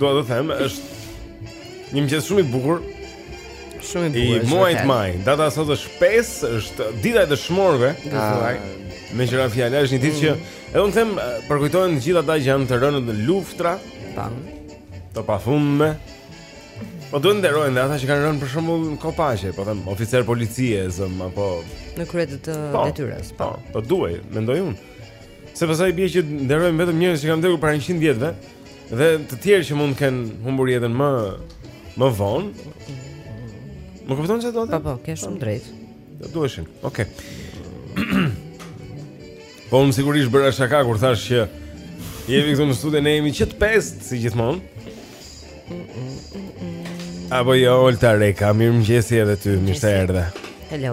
Do të them, është një mëngjes shumë i bukur. Shumë i bukur. I muajit maj, data sot është 5, është dita e dëshmorëve, gëzuar. Meqë ra fjala është një ditë që mm. edhe un them përkujtohen të gjithë ata që janë të rënë në luftra, tan, të pafundme. Po duhet nderojnë ata që kanë rënë për shembull në kohë paqe, po them oficer policie, apo në krye të po, detyrës. Po, po, po duhej, mendoj unë. Se pastaj bie që nderojmë vetëm njerëz që kanë vdekur para 100 vjetëve Dhe të tjerë që mund të kenë humbur jetën më, më vonë Më kupton ç'dua të? Po, po, po, ke shumë drejt Do të duheshin, oke okay. Po, unë sigurisht bëra shaka kur thash që Jemi këtu në studio ne jemi që të pestë, si gjithmonë Apo jo, Olta Reka, mirëmëngjesi edhe ty, mirë se erdhe Hello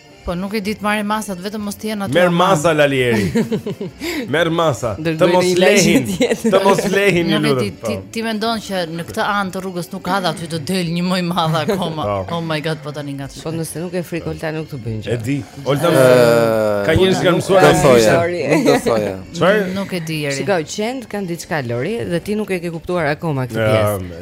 Po nuk e di të marrë masat, vetëm mos të jenë aty. Merr masa Lali Eri. Merr masa. Të mos lehin. Të mos lehin ju lutem. Ti ti, ti mendon që në këtë anë të rrugës nuk ka dhe aty të del një më i madh akoma. Po. oh my god, po tani ngat. Po nëse nuk ke frikë Olta nuk të bën gjë. E di. Olta ka njerëz që kanë mësuar të thoja. Nuk të thoja. Çfarë? Nuk e di Eri. Shiko, qentë kanë diçka Lori dhe ti nuk e ke kuptuar akoma këtë pjesë.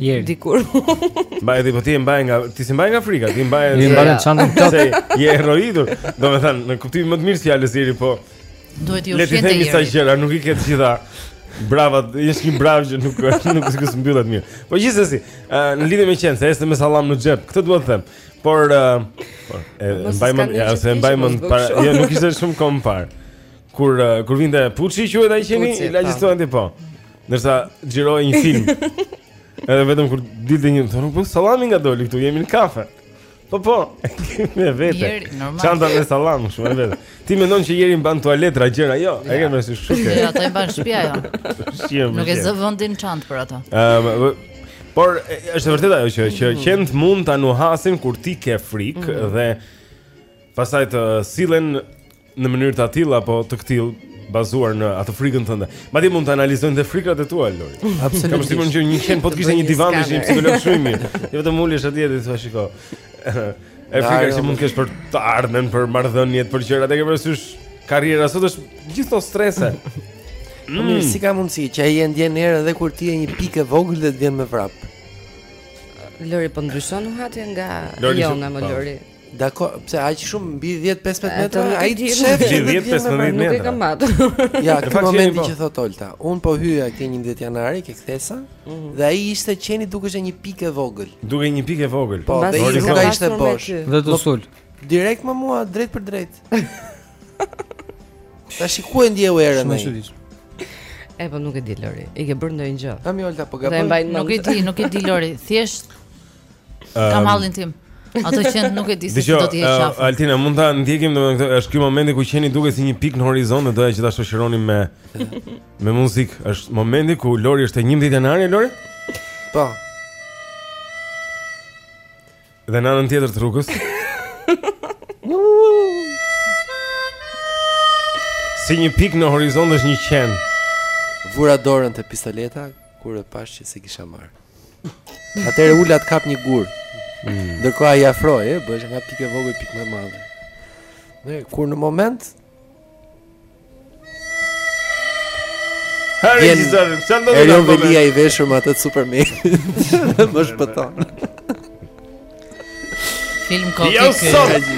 Jeri. Dikur. Mbaj ti po ti e mbaj nga ti si mbaj nga frika, ti mbaj. Ti mbaj çantën të Se je e rrjedhur. Domethën në kuptimin më të mirë të fjalës Jeri po. Duhet të ju shëndet. Le të themi ca gjëra, nuk i ke të gjitha. Brava, je një bravë që nuk nuk e s'ku mbyllet mirë. Po gjithsesi, në lidhje me qenin, se është me sallam në xhep. Këtë dua të them. Por e mbaj më, ja, se mbaj më para, jo nuk ishte shumë kohë më parë. Kur kur vinte Puçi quhet ai qeni, i lagjes po. Ndërsa xhiroja një film. Edhe vetëm kur dilte një, thonë, "Po sallami nga doli këtu, jemi në kafe." Po po, e kemi me vete. Jeri, normal. Çanta me sallam, shumë me vete. Ti mendon që Jeri mban tualete a gjëra, jo, e ke më sysh kështu. Ja, ato i mban në shtëpi jo. Shihem. Nuk e zë vendin në çantë për ato. Ëm, por e- është e vërtetë ajo që që qentë mund ta nuhasin kur ti ke frikë dhe pastaj të sillen në mënyrë të atillë apo të këtillë bazuar në atë frikën tënde. Madje mund të analizojnë dhe frikërat e tua Lori. Absolutisht. Kam përshtypjen që një qen po të kishte një divan do ishte psikolog shumë i mirë. Jo vetëm ulesh atje dhe thua shiko. E frika që mund të kesh për të ardhmen, për marrëdhëniet, për gjërat e ke parasysh karriera sot është gjithmonë strese. Po mirë, si ka mundësi që ai e ndjen erën edhe kur ti je një çikë e vogël dhe të vjen me vrap. Lori po ndryshon nuhatja nga Lori, Jona më po. Lori. Dako, pse aq shumë mbi 10 15 metra? Ai të shef që do të vjen me metra. Nuk e kam matur. Ja, në momentin po. që thot Olta, un po hyja ke 11 janari, ke kthesa, mhm. dhe ai ishte qeni dukej një pikë e vogël. Dukej një pikë e vogël. Po, dhe ai nuk ishte bosh. Dhe të sul. Direkt me mua drejt për drejt. Ta shikoj ndjeu erën ai. E po nuk e di Lori. I ke bërë ndonjë gjë? Tha Olta po gabon. Nuk e di, nuk e di Lori. Thjesht Kam ehm, hallin tim. Ato që nuk e di se do të jetë qafë. Altina mund ta ndjekim domethënë këtë është ky momenti ku qeni duket si një pikë në horizont dhe doja që ta shoqëronim me me muzikë. Është momenti ku Lori është te 11 janari, Lori? Po. Dhe në anën tjetër të rrugës. Si një pikë në horizont është një qen. Vura dorën te pistoleta kur e pash që s'e kisha marrë. Atëre ulem të kap një gur. Mm. Ndërkohë ai afrohet, ë, bëhet nga pikë e vogël pikë më e madhe. Dhe kur në moment arrin Erion Veliaj i veshur me atë të Supermenit. Më shpëton. Film komik. Jo sot.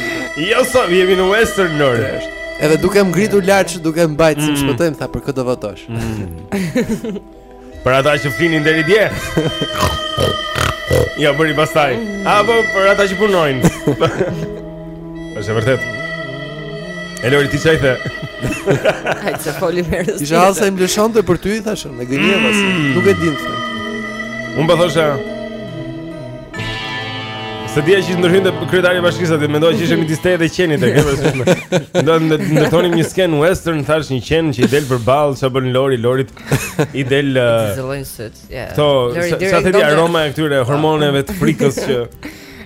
Jo sot, jemi në Western North. Është. Edhe duke më ngritur lart, duke më mbajt si mm. më shpëtoi, tha për kë do votosh. Mm. Për ata që flinin deri dje. Ja bëri pastaj. Mm. Apo për ata që punojnë. Është vërtet. E Lori ti ça i the. Ai të foli mirë. Ti jam sa i mlëshonte për ty thashë, me gënjeva se nuk e di. Unë po thosha S'e dija që ndërhynte kryetari i bashkisë aty, mendoja që ishte midis teje dhe qenit e kërës shumë. Do të ndërtonim një skenë western, thash një qen që i del përballë, çfarë bën Lori, Lorit i del... Uh, Zëllojnë sëtë, ja. Këto, sa të di aroma e këtyre hormoneve të frikës që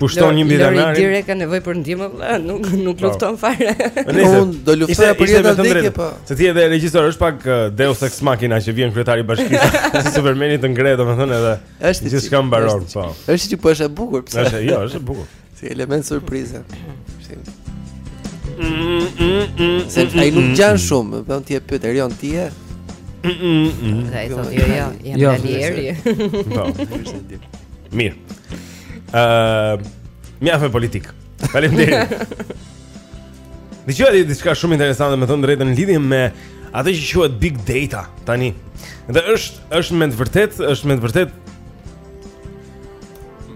pushton një mbëdhjetë janarin. Lori direkt ka nevojë për ndihmë, nuk, nuk po. lufton fare. Unë do luftoja për jetë a vdekje, po. Se ti edhe regjisor, është pak uh, deus ex machina që vjen kryetari i bashkisë, si Supermeni të ngre, domethënë edhe... Dhe gjithçka mbaron, po. Është siç po është e bukur, pse? Është, jo, është e bukur. Si element surprize. Është. Se ai nuk ngjan shumë, dhe ti e pyet Erion ti je. Ai thotë jo, jo, jam jo, Danieri. Po. Mirë. Ëh, uh, mjaft me politikë. Faleminderit. Dhe që edhe diçka shumë interesante me thënë drejtën në lidhje me atë që quhet big data tani. Dhe është është me të vërtet, është me të vërtet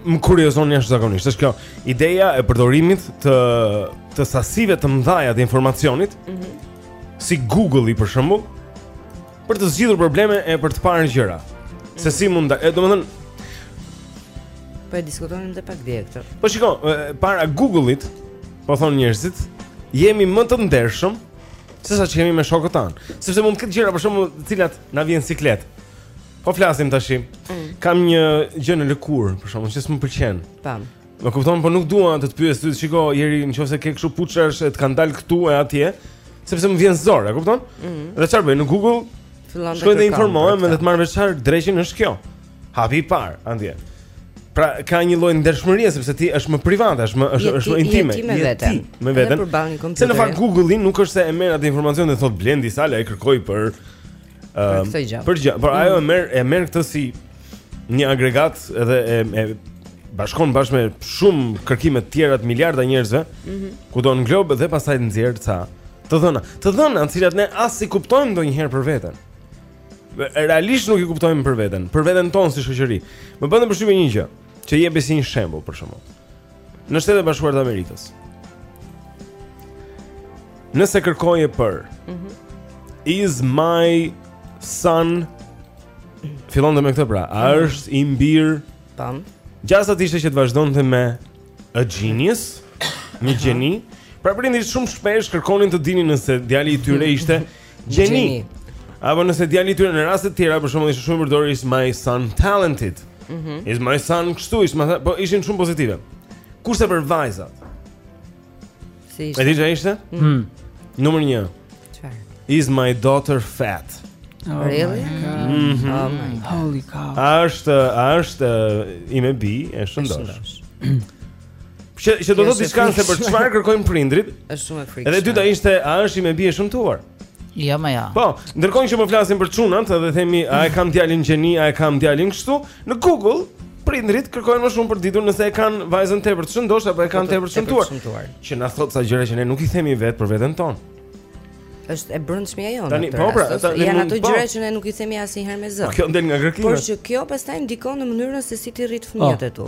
më kuriozon jashtëzakonisht. Është kjo ideja e përdorimit të të sasive të mëdha të informacionit. Mm -hmm. Si Google-i për shembull, për të zgjidhur probleme e për të parë gjëra. Mm -hmm. Se si mund, e domethënë Po e diskutonim edhe pak dje këtë. Po shikoj, para Google-it, po them njerëzit, jemi më të ndershëm se sa që jemi me shokët tanë. Sepse mund të ketë gjëra për shkak të të cilave na vjen siklet. Po flasim tash. Mm. Kam një gjë në lëkurë, për shembull që s'më pëlqen. Tani. Më kupton, po nuk dua të të pyes ty, shiko, njeri nëse ke kështu puçrrash e të kanë dalë këtu e atje, sepse më vjen zor, e kupton? Mm. Dhe çfarë bëj në Google? Shkoj të informohem dhe të marr vesh çfarë dreqin është kjo. Hapi i parë, andje. Pra ka një lloj ndershmërie sepse ti është më private, është më është është më intime. Je ti me veten. Me veten. Përballë kompjuterit. Se në fakt Google-i nuk është se e merr atë informacion dhe thotë Blendi Salaj e kërkoi për ëm ehm, për gjë. Por ajo e mm. merr e merr këtë si një agregat edhe e, e bashkon bashkë me shumë kërkime të tjera të miliarda njerëzve. Mm -hmm. Kudo në glob dhe pastaj nxjerr ca të dhëna. Të dhëna, të cilat ne as i kuptojmë ndonjëherë për veten. realisht nuk i kuptojmë për veten, për veten tonë si shoqëri. Më bënte përshtypje një gjë, që jepte si një shembull për shembull. Në Shtetet e Bashkuara të Amerikës. Nëse kërkoje për mm -hmm. Is my son fillonte me këtë pra, a mhm. është im bir, tani gjasat ishte që të vazhdonte me a genius, një gjeni. Pra prindit shumë shpesh kërkonin të dinin nëse djali i tyre ishte Gjeni. Apo nëse djali i tyre në raste të tjera për shembull ishte shumë e përdorur is my son talented. Mhm. Mm is my son kështu is my po ishin shumë pozitive. Kurse për vajzat. Si ishte? E di çfarë ishte? Mhm. Mm. Numër 1. Çfarë? Is my daughter fat. Oh really? Mm -hmm. Oh my god. Holy cow. Është, është uh, ime bijë e shëndoshë. Që që do të thotë diçka se për çfarë kërkojnë prindrit? Është shumë e frikshme. Edhe e dyta ishte, a është ime bijë e shëmtuar? Jo, më jo. Po, ndërkohë që po flasim për çunat dhe themi a e kam djalin gjeni, a e kam djalin kështu, në Google prindrit kërkojnë më shumë për të ditur nëse e kanë vajzën tepër të shëndoshë apo e kanë po, tepër të shëmtuar. Që na thotë ca gjëra që ne nuk i themi vetë për veten tonë. Është e brendshmja jonë. Tani po pra, janë ato po. gjëra që ne nuk i themi asnjëherë me zë. Kjo del nga kërkimi. Por që kjo pastaj ndikon në mënyrën se si ti rrit fëmijët oh. e tu.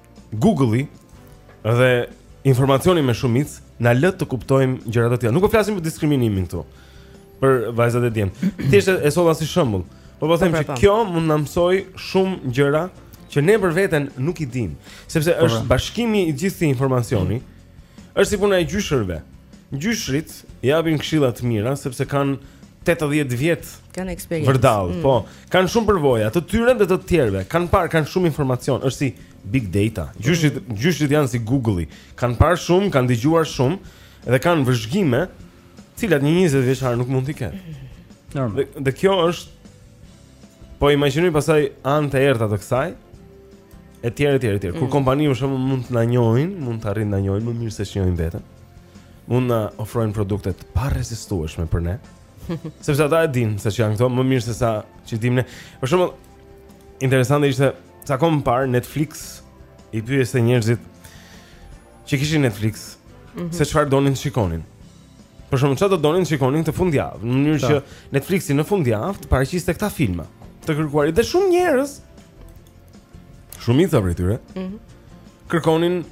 Google-i dhe informacioni me shumicë na lë të kuptojmë gjëra të tilla. Nuk po flasim për diskriminimin këtu. Për vajzat e djem. Thjesht e solla si shembull. Po po them po, se po. kjo mund na mësojë shumë gjëra që ne për veten nuk i dimë, sepse po, është bashkimi i gjithë këtij informacioni Është si puna e gjyshërve. Gjyshrit japin këshilla të mira sepse kanë 80 vjet kanë eksperiencë. Vërdall, mm. po, kanë shumë përvoja, të tyre dhe të të tjerëve. Kanë parë, kanë shumë informacion, është si big data. Gjyshit, mm. gjyshit janë si Google-i. Kanë parë shumë, kanë dëgjuar shumë dhe kanë vëzhgime, të cilat një 20 vjeçar nuk mund t'i ketë. Normal. Dhe, dhe kjo është Po imagjinoj pastaj anë të errta të kësaj. Etj etj etj. Kur mm. kompanitë për shembull mund të na njohin, mund të arrijnë na njohin më mirë se ç'njohin veten. Mund na ofrojnë produkte të parezistueshme për ne. Sepse ata e dinë se ç'janë këto më mirë se sa ç'i dimë ne. Për shembull, interesante ishte se kam parë Netflix i pyeste njerëzit që kishin Netflix mm -hmm. se çfarë donin të shikonin. Për shembull çfarë do donin të shikonin këtë fundjavë Në mënyrë që Netflixi në fundjavë të paraqiste këta filma Të kërkuarit dhe shumë njerëz Shumica prej tyre mm -hmm. Kërkonin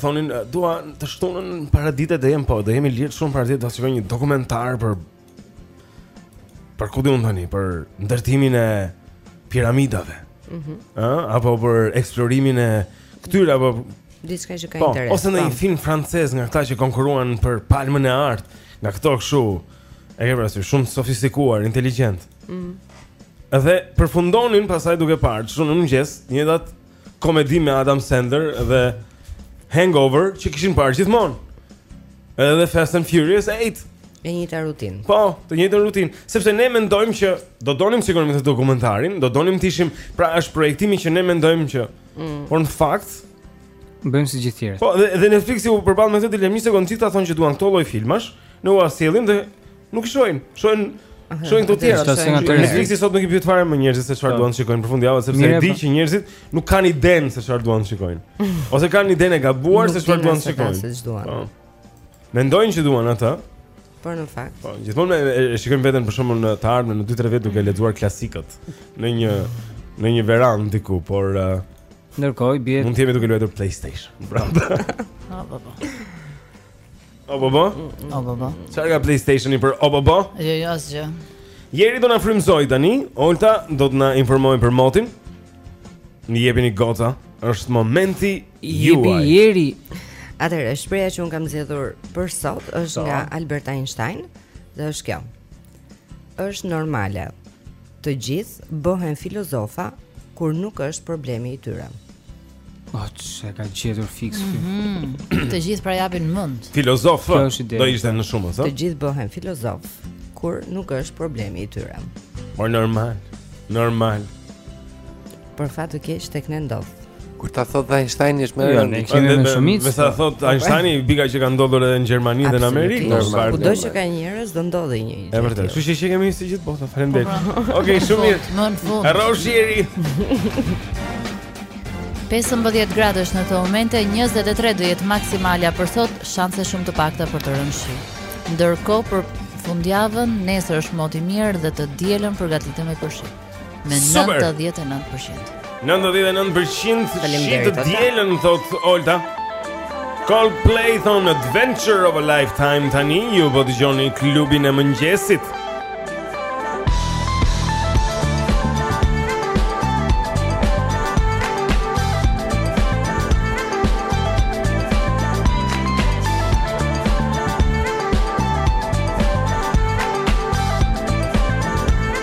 Thonin Dua të shtunën paradite do jem po Do jem i lirë shtunën paradite Do shikoj një dokumentar për Për ku di unë tani Për ndërtimin e piramidave mm -hmm. Apo për eksplorimin e Këtyre apo Diçka që ka po, interes. Ose në një po. film francez nga këta që konkurruan për Palmën e Artë, nga këto kështu. E ke parasysh shumë sofistikuar, inteligjent. Mm. Dhe përfundonin pasaj duke parë, shtunë në mëngjes, një dat komedi me Adam Sandler dhe Hangover që kishin parë gjithmonë. Edhe Fast and Furious 8. E njëjta rutinë. Po, të njëjtën rutinë, sepse ne mendojmë që do donim të shikonim dokumentarin, do donim të ishim, pra është projektimi që ne mendojmë që Mm. Por në fakt bëjmë si gjithë tjerët. Po, dhe, dhe Netflixi u përball me këtë dilemë, një sekondë të gjithë thonë që duan këto lloj filmash, ne ua sjellim dhe nuk i shohin. Shohin Shohin këto tjera, shohin ato. Netflixi sot nuk i pyet fare më njerëzit se çfarë po. duan të shikojnë në fundjavë, sepse e di po. që njerëzit nuk kanë idenë se çfarë duan të shikojnë. Ose kanë idenë e gabuar se çfarë duan të shikojnë. Po. Mendojnë që duan atë. Por në fakt. Po, gjithmonë e, e shikojmë veten për shembull në të ardhmen në 2-3 vjet duke mm. lexuar klasikët në një në një verandë diku, por uh, ndërkohë dhe mund të jemi duke luajtur PlayStation. Bravo. Ha, po, po. O bo bo? O bo bo. Çfarë ka PlayStationi për o bo bo? Jo, jo asgjë. Jeri do na frymëzojë tani, Olta do të na informojë për motin. Më jepini goca, është momenti Jepi Jeri. Atëherë, shprehja që un kam zgjedhur për sot është po. nga Albert Einstein dhe është kjo. Është normale. Të gjithë bëhen filozofa kur nuk është problemi i tyre. O, po, që ka gjetur fiks mm -hmm. Të gjithë pra japin mend Filozof, do ishte në shumës, a? Të gjithë bëhen filozof Kur nuk është problemi i tyre Por normal, normal Për fat të keq tek ne ndodh. Kur ta thot Einstein është më jo, rëndë. Ne kemi më shumë. Me sa thot Einsteini, i bie që ka ndodhur edhe në Gjermani dhe në Amerikë. Kudo që ka njerëz do ndodhi një gjë. E vërtetë. Kështu që kemi si gjithë bota. Faleminderit. Po, po. Okej, shumë mirë. Rroshieri. 15 gradësh në këto momente, 23 do jetë maksimalja për sot, shanse shumë të pakta për të rënë shi. Ndërkohë për fundjavën, nesër është mot i mirë dhe të dielën përgatitemi për shi. me 99%. 99% shi të dielën thotë Olta. Coldplay thon Adventure of a Lifetime tani ju po dëgjoni klubin e mëngjesit.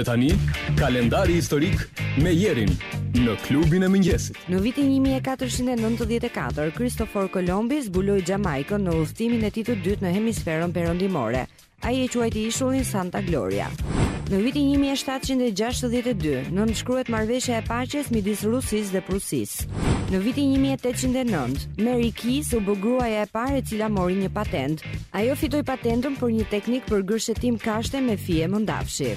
Dhe tani, kalendari historik me Jerin në klubin e mëngjesit. Në vitin 1494, Kristofor Kolombi zbuloi Xhamaikën në udhëtimin e tij të dytë në hemisferën perëndimore. Ai e quajti ishullin Santa Gloria. Në vitin 1762 nënshkruhet marrëveshja e paqes midis Rusisë dhe Prusisë. Në vitin 1809, Mary Kies u bë gruaja e parë e cila mori një patentë. Ajo fitoi patentën për një teknikë për gërshetim kashte me fije mëndafshi.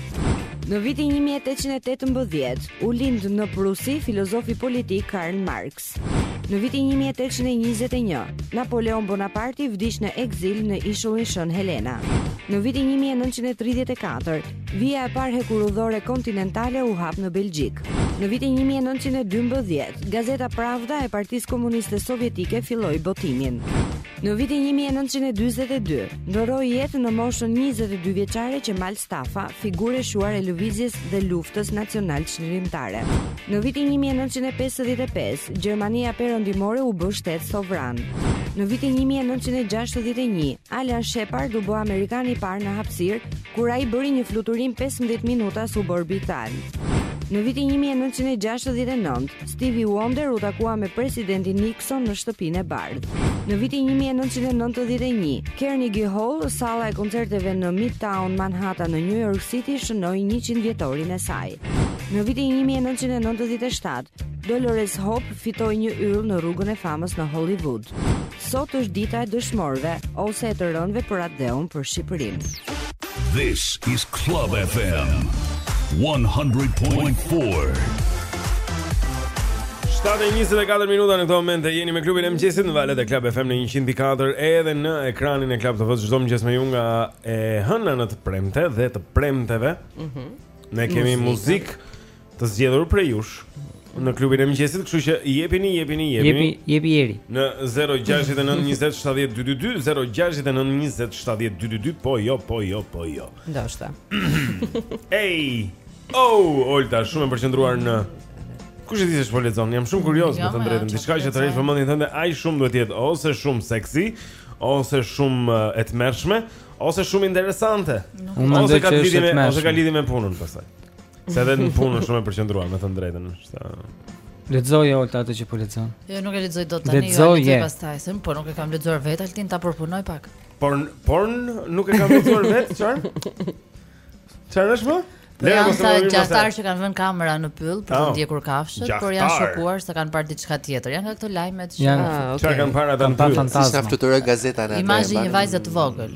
Në vitin 1818, u lind në Prusi filozofi politik Karl Marx. Në vitin një mijë e tetëqind e njëzet e një, Napoleon Bonaparti vdiq në ekzil në ishullin Shën Helena. Në vitin një mijë e nëntëqind e tridhjetë e katër, vija e parë hekurudhore kontinentale u hap në Belgjikë. Në vitin një mijë e nëntëqind e dymbëdhjetë, gazeta Pravda e Partisë Komuniste Sovjetike filloi botimin. Në vitin 1942, ndërroi jetë në moshën 22 vjeçare Qemal Stafa, figurë e shquar e lëvizjes dhe luftës nacionalçlirimtare. Në vitin 1955, Gjermania Perëndimore u bë shtet sovran. Në vitin 1961, Alan Shepard u bë amerikani i parë në hapësirë Kur ai bëri një fluturim 15 minuta suborbital. Në vitin 1969, Stevie Wonder u takua me presidentin Nixon në Shtëpinë e Bardhë. Në vitin 1991, Carnegie Hall, salla e koncerteve në Midtown Manhattan në New York City, shënoi 100 vjetorin e saj. Në vitin 1997, Dolores Hope fitoi një yll në Rrugën e Famës në Hollywood. Sot është dita e dëshmorëve ose e të rënëve për atdheun për Shqipërinë. This is Club FM 100.4. 7:24 minuta në këtë momente jeni me klubin e mëngjesit në valët e Club FM në 104 edhe në ekranin e Club TV çdo mëngjes me ju nga e hëna në të premte dhe të premteve. Mhm. Mm ne kemi muzikë Të zgjedhur prej jush në klubin e mëngjesit, kështu që jepini, jepini, jepini. Jepi, jepi Eri. Në 069 20 70 222, 069 20 70 222, po jo, po jo, po jo. Ndoshta. Ej. Oh, Olta, shumë e përqendruar në Kush e di se çfarë po lexon? Jam shumë kurioz, me thënë të drejtën. Diçka që tërheq vëmendjen tënde, ai shumë duhet të jetë ose shumë seksi, ose shumë eh, e tmerrshme, ose shumë interesante. Ose ka lidhje me, ose ka lidhje me punën pastaj. Se edhe në punë shumë e përqendruar, me të drejtën, është. Lexoje Olta atë që po lexon. Jo, nuk e lexoj dot tani, jo, lexoje jo, pastaj, se po nuk e kam lexuar vetë Altin ta përpunoj pak. Por por nuk e kam lexuar vetë, çfarë? Çfarë është më? Po janë ca gjahtarë që kanë vënë kamera në pyll për të oh, ndjekur kafshët, por janë shokuar se kanë parë diçka tjetër. Janë nga këto lajmet që ah, çfarë kanë parë ata në pyll? Si sa fluturoi gazeta në atë. Imazhi një vajze të vogël.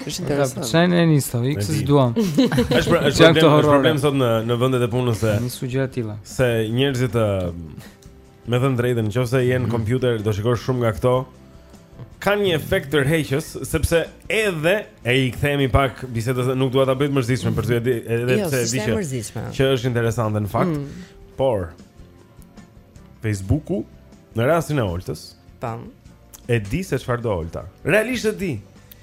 Është interesant. Çfarë në Insta, iks si duam. Është pra, është problem, është problem sot në në vendet e punës se nis u gjëra tilla. Se njerëzit ë me thënë të drejtën, qoftë se je në mhm. kompjuter do shikosh shumë nga këto kanë një efekt tërheqës sepse edhe e i kthehemi pak bisedës, nuk dua ta bëj të mërzitshme për ty edhe edhe jo, pse e di që që është interesante në fakt. Mm. Por Facebooku në rastin e Oltës, tam, E di se çfarë do Olta. Realisht e di.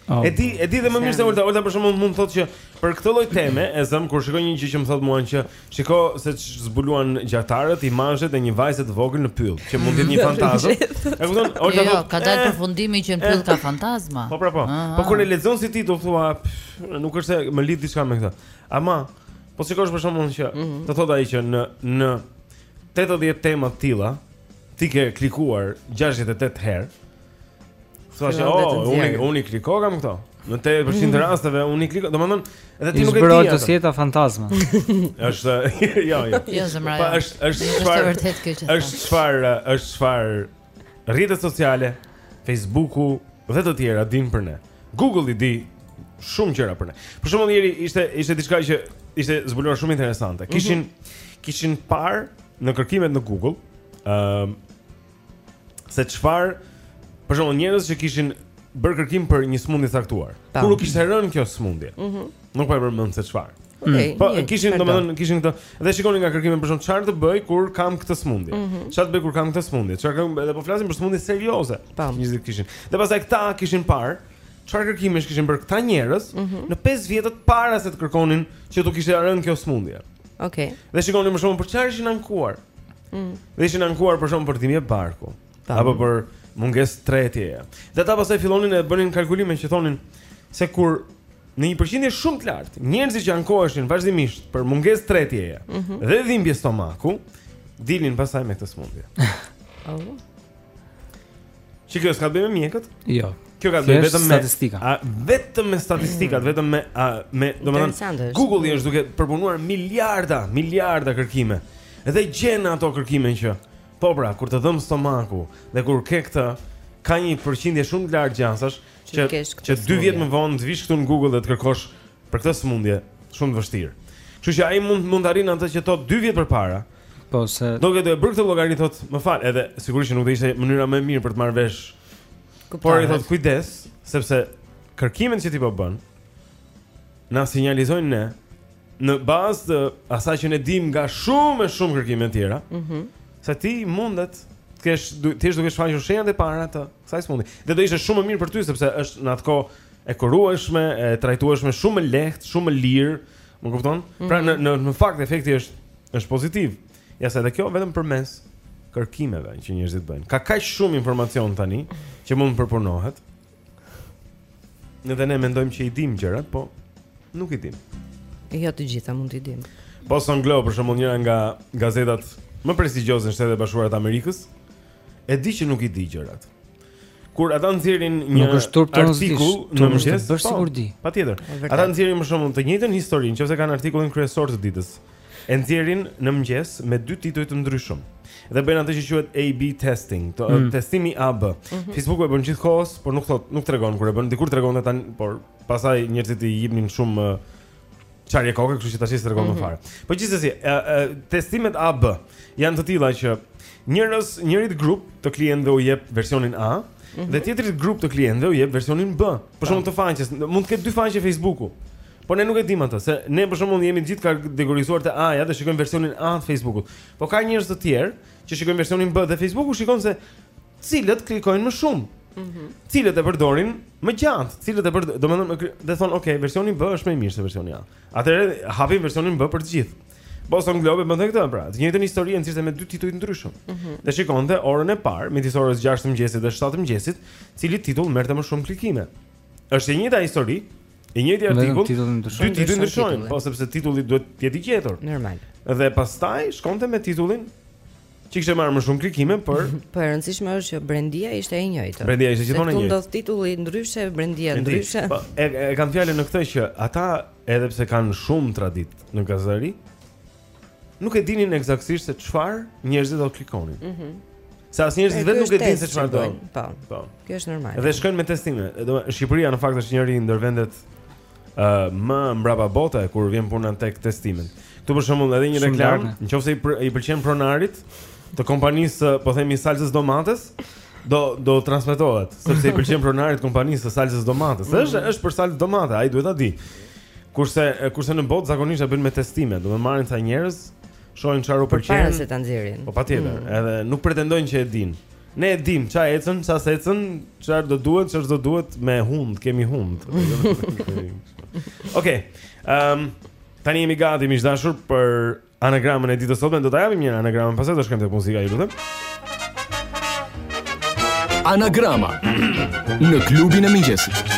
Oh, e di, e di dhe më mirë se Olta, Olta për shembull mund të thotë që për këtë lloj teme e zëmë kur shikoj një gjë që më thotë mua që shiko se zbuluan gjahtarët imazhet e një vajze të vogël në pyll, që mund të jetë një fantazmë. E kupton? Olta jo, ka dalë eh, përfundimi që në pyll eh. ka fantazma. Po, po, po. Ah, ah. Po kur e lexon si ti do thua, nuk është se më lidh diçka me këtë. Ama po shikosh për shembull që mhm. të thotë ai që në në 80 tema të tilla, ti ke klikuar 68 herë. Thua se oh, unë unë klikokam këto. Në 80% të rasteve unë klikoj, domethënë, edhe ti nuk e di. Zbulohet dosja te fantazma. Është, jo, jo. Jo zemra. Po është është çfarë? Është vërtet kjo që. Është çfarë, është çfarë rrjetet sociale, Facebooku dhe të tjera din për ne. Google i di shumë gjëra për ne. Për shembull, Eri ishte ishte diçka që ishte zbuluar shumë interesante. Mhm. Kishin kishin parë në kërkimet në Google, ë uh, se çfarë për shembull njerëz që kishin bërë kërkim për një sëmundje të caktuar. Kur u kishte rënë kjo sëmundje. Ëh. Mm nuk po e përmend se çfarë. Okay, mm. po kishin domethënë kishin këto. Dhe shikonin nga kërkimi për shembull çfarë të bëj kur kam këtë sëmundje. Mm -hmm. Çfarë të bëj kur kam këtë sëmundje? Çfarë kam edhe po flasim për sëmundje serioze. Tam. Njerëzit kishin. Dhe pastaj këta kishin parë çfarë kërkimesh kishin bërë këta njerëz mm -hmm. në 5 vjetët para se të kërkonin që u kishte rënë kjo sëmundje. Okej. Okay. Dhe shikonin për shembull për çfarë ishin ankuar. Ëh. Mm. Dhe ishin ankuar për shembull për dhimbje barku. Tam. Apo për mungesë tretjeje. Dhe ata pastaj fillonin e bënin kalkulime që thonin se kur në një përqindje shumë të lartë, njerëzit që ankoheshin vazhdimisht për mungesë tretje mm -hmm. dhe dhimbje stomaku, dilnin pastaj me këtë sëmundje. Oh. Që kjo s'ka të bëjë me mjekët? Jo. Kjo ka të bëjë vetëm me statistika. A vetëm me statistikat, mm. vetëm me a, me, domethënë Google-i është duke përpunuar miliarda, miliarda kërkime. Edhe gjen ato kërkime që po pra, kur të dhemb stomaku dhe kur ke këtë ka një përqindje shumë të lartë gjasash që që, që dy vjet më vonë të vish këtu në Google dhe të kërkosh për këtë sëmundje, shumë të vështirë. Kështu që ai mund mund të arrijë atë që thot dy vjet përpara, Po se do ketë bërë këtë llogari thot, më fal, edhe sigurisht që nuk do ishte mënyra më e mirë për të marrë vesh. Por të thot kujdes, sepse kërkimet që ti po bën na sinjalizojnë ne në bazë të asaj që ne dimë nga shumë e shumë kërkime të tjera. Mhm. Mm se ti mundet të kesh ti je duke shfaqur shenjat e para të kësaj smundje. Dhe do ishte shumë më mirë për ty sepse është në atë kohë e kurueshme, e trajtueshme shumë më lehtë, shumë më lirë. Më kupton? Mm -hmm. Pra në në në fakt efekti është është pozitiv. Ja se edhe kjo vetëm përmes kërkimeve që njerëzit bëjnë. Ka kaq shumë informacion tani që mund të përpunohet. Ne dhe ne mendojmë që i dim gjërat, po nuk i dim. Jo të gjitha mund t'i dim. Boston Globe për shembull njëra nga gazetat më prestigjioze në Shtetet e Bashkuara të Amerikës e di që nuk i di gjërat. Kur ata nxjerrin një artikull në mëngjes, po, sikur di. Patjetër. Ata nxjerrin për shembull të njëjtën histori, në qoftë se kanë artikullin kryesor të ditës. E nxjerrin në mëngjes me dy tituj të ndryshëm. Dhe bëjnë atë që quhet AB testing, to, mm. testimi AB. Mm -hmm. Facebooku e bën gjithkohës, por nuk thot, nuk tregon kur e bën. Dikur tregonte tani, por pastaj njerëzit i jepnin shumë Çarje koke, kështu që tash s'i tregon më mhm. fare. Po gjithsesi, testimet AB janë të tilla që njerëz njërit grup të klientëve u jep versionin A mm -hmm. dhe tjetrit grup të klientëve u jep versionin B. Për shembull të faqes, mund të ketë dy faqe Facebooku. Po ne nuk e dimë atë, se ne për shembull jemi të gjithë kategorizuar te A-ja dhe shikojmë versionin A të Facebookut. Po ka njerëz të tjerë që shikojnë versionin B dhe Facebooku shikon se cilët klikojnë më shumë. Mhm. Mm cilët e përdorin më gjatë, cilët e përdorin, domethënë dhe thonë, "Ok, versioni B është më i mirë se versioni A." Atëherë hapin versionin B për të gjithë. Boston Globe e bënte këtë pra, të njëjtën histori e nxirrte me dy tituj të ndryshëm. Mm -hmm. Dhe shikonte orën e parë, midis orës 6 të mëngjesit dhe 7 të mëngjesit, cili titull merrte më shumë klikime. Është e njëjta histori, i njëjti artikull, dy tituj ndryshojnë, po sepse titulli duhet të jetë i gjetur. Normal. Dhe pastaj shkonte me titullin që kishte marrë më shumë klikime, por po e rëndësishme është që brendia ishte e njëjtë. Brendia ishte gjithmonë e njëjtë. Ndodh titulli ndryshe, brendia ndryshe. Po, e, e kam fjalën në këtë që ata edhe pse kanë shumë traditë në gazetari, nuk e dinin eksaktësisht se çfarë njerëzit do klikonin. Mhm. Mm Se as njerëzit vetë nuk e dinë se çfarë do. Po. Po. Kjo është normale. Dhe shkojnë me testime. Do Shqipëria në fakt është njëri ndër vendet uh, më mbrapa bote kur vjen puna tek testimet. Këtu për shembull edhe një reklamë, nëse i, i pëlqen pronarit të kompanisë, po themi salcës domates, do do transmetohet, sepse i pëlqen pronarit të kompanisë së salcës domates. Mm -hmm. Është është për salcë domate, ai duhet ta di. Kurse kurse në botë zakonisht e bëjnë me testime, do të marrin ca njerëz, shohin çfarë u pëlqen. Para se ta nxjerrin. Po patjetër, mm. edhe nuk pretendojnë që e dinë. Ne e dimë ça ecën, ça s'ecën, çfarë do duhet, çfarë s'do duhet me hundë, kemi hundë. Okej. Ehm, tani jemi gati miq të dashur për anagramën e ditës sotme. Do ta japim njëherë anagramën, pastaj do shkojmë te muzika, ju lutem. Anagrama në klubin e mëngjesit.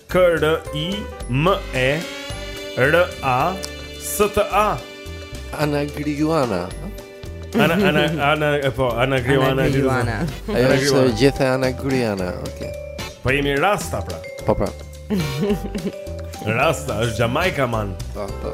K R I M E R A S T A Ana Grijuana. Ana Ana Ana po Ana Grijuana. Ajo është gjithë Ana Grijuana. Okej. Po jemi rasta pra. Po pra. Rasta është Jamaica man. Po po.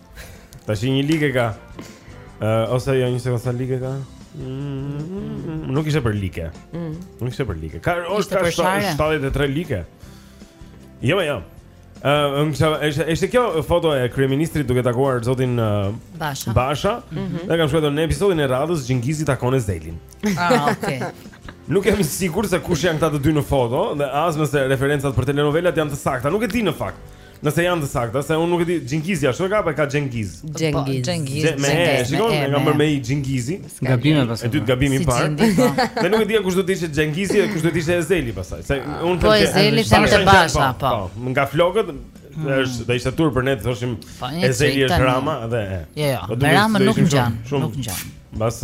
Tashi një like ka uh, Ose jo një sekondë sa like ka mm, Nuk ishte për like mm. Nuk ishte për like Ka është ka 73 like Jo me jo Uh, um, kësha, është, është kjo foto e kryeministrit duke takuar zotin uh, Basha. Basha. Mm -hmm. Ne kam shkruar në episodin e radhës Xhengizi takon Ezelin. Ah, okay. Nuk jam i sigurt se kush janë këta të dy në foto dhe as nëse referencat për telenovelat janë të sakta. Nuk e di në fakt. Nëse janë të sakta, se unë nuk e di, Xhingizi ashtu e ka apo e ka Xhengiz? Xhengiz. Po, Xhengiz. Me e, shikon, e kam bërë me i Xhingizi. Gabime pastaj. E dytë gabim i parë. Po. Dhe nuk e di kush do të ishte Xhengizi e kush do të ishte Ezeli pastaj. Se unë po, them se Ezeli është te Basha, po. po. Nga flokët mm. është do ishte turp për ne të thoshim po, Ezeli është Rama dhe e. Jo, jo. Po, Rama nuk ngjan, nuk ngjan. Mbas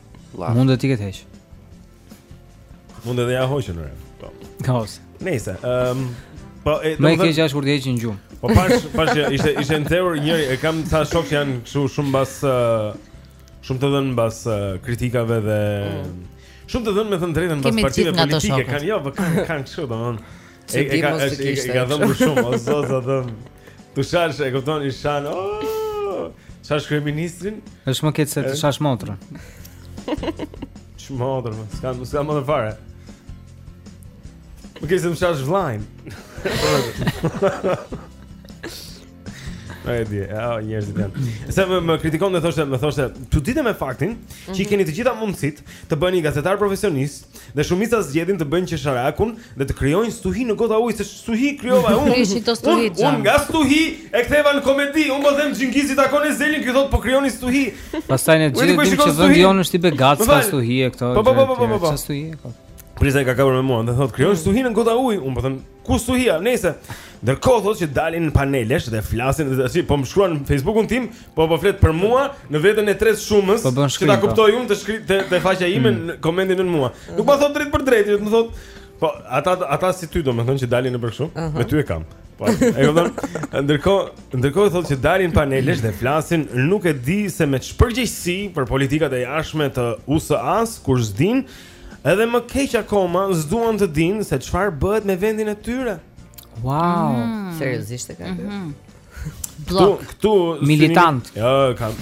Last. Mund të ti këtë heq. Mund edhe ja hoqën në rrem. Po. Kaos. Nëse, ehm, po e do të thotë që është kur të heqin gjum. Po pash, pash që ishte ishte nxehur njëri, e kam sa shok që janë kështu shumë mbas shumë të dhënë mbas kritikave dhe mm. shumë të dhënë me thënë drejtën mbas partive politike, kanë jo, po kanë kanë kështu domthon. Si ti mos të kishte. Ka dhënë më shumë, o zot, sa dhëm. Ta shash, e kupton, i shan. Oh! Shash kryeministrin? Është më keq se të shash motrën. Ç'motër, s'ka s'ka më fare. Më keq se të shash vllain. Po e di, oh, njerëzit janë. Se më, më kritikon dhe thoshte, më thoshte, çuditem me faktin mm -hmm. që i mhm. keni të gjitha mundësitë të bëni gazetar profesionist dhe shumica zgjedhin të bëjnë qesharakun dhe të krijojnë stuhi në gota ujë, se stuhi krijova unë. Ishin to stuhi. Unë un, nga stuhi e ktheva në komedi, unë po them Xhingizi takon Ezelin, ky thot po krijoni stuhi. Pastaj ne gjithë dimë që vendi jonë është i begat, s'ka stuhi e këto. Po po po po po. po, po. Çfarë stuhi? Prit se e ka kapur me mua, dhe thot krijojnë mm. stuhi në gota ujë, unë po them ku stuhia, nëse Ndërkohë thotë që dalin në panelesh dhe flasin dhe si po më shkruan në Facebookun tim, po po flet për mua në vetën e tretë shumës, po që ta po. kuptoj unë i shkreti, te faqja ime mm. në komentin në mua. Nuk ma thot drejt për drejt, vetëm thot po ata ata si ty domethënë që dalin në për kështu, uh -huh. me ty e kam. Po, e kupton? Ndërkohë, ndërkohë thotë që dalin panelesh dhe flasin, nuk e di se me ç'përgjegjësi për politikat e jashtme të USA-s, kur s'din Edhe më keq akoma s'duan të dinë se çfarë bëhet me vendin e tyre. Wow, mm. seriozisht e ka thënë. Mm -hmm. Blok. Këtu, këtu militant. Jo, ja, kam.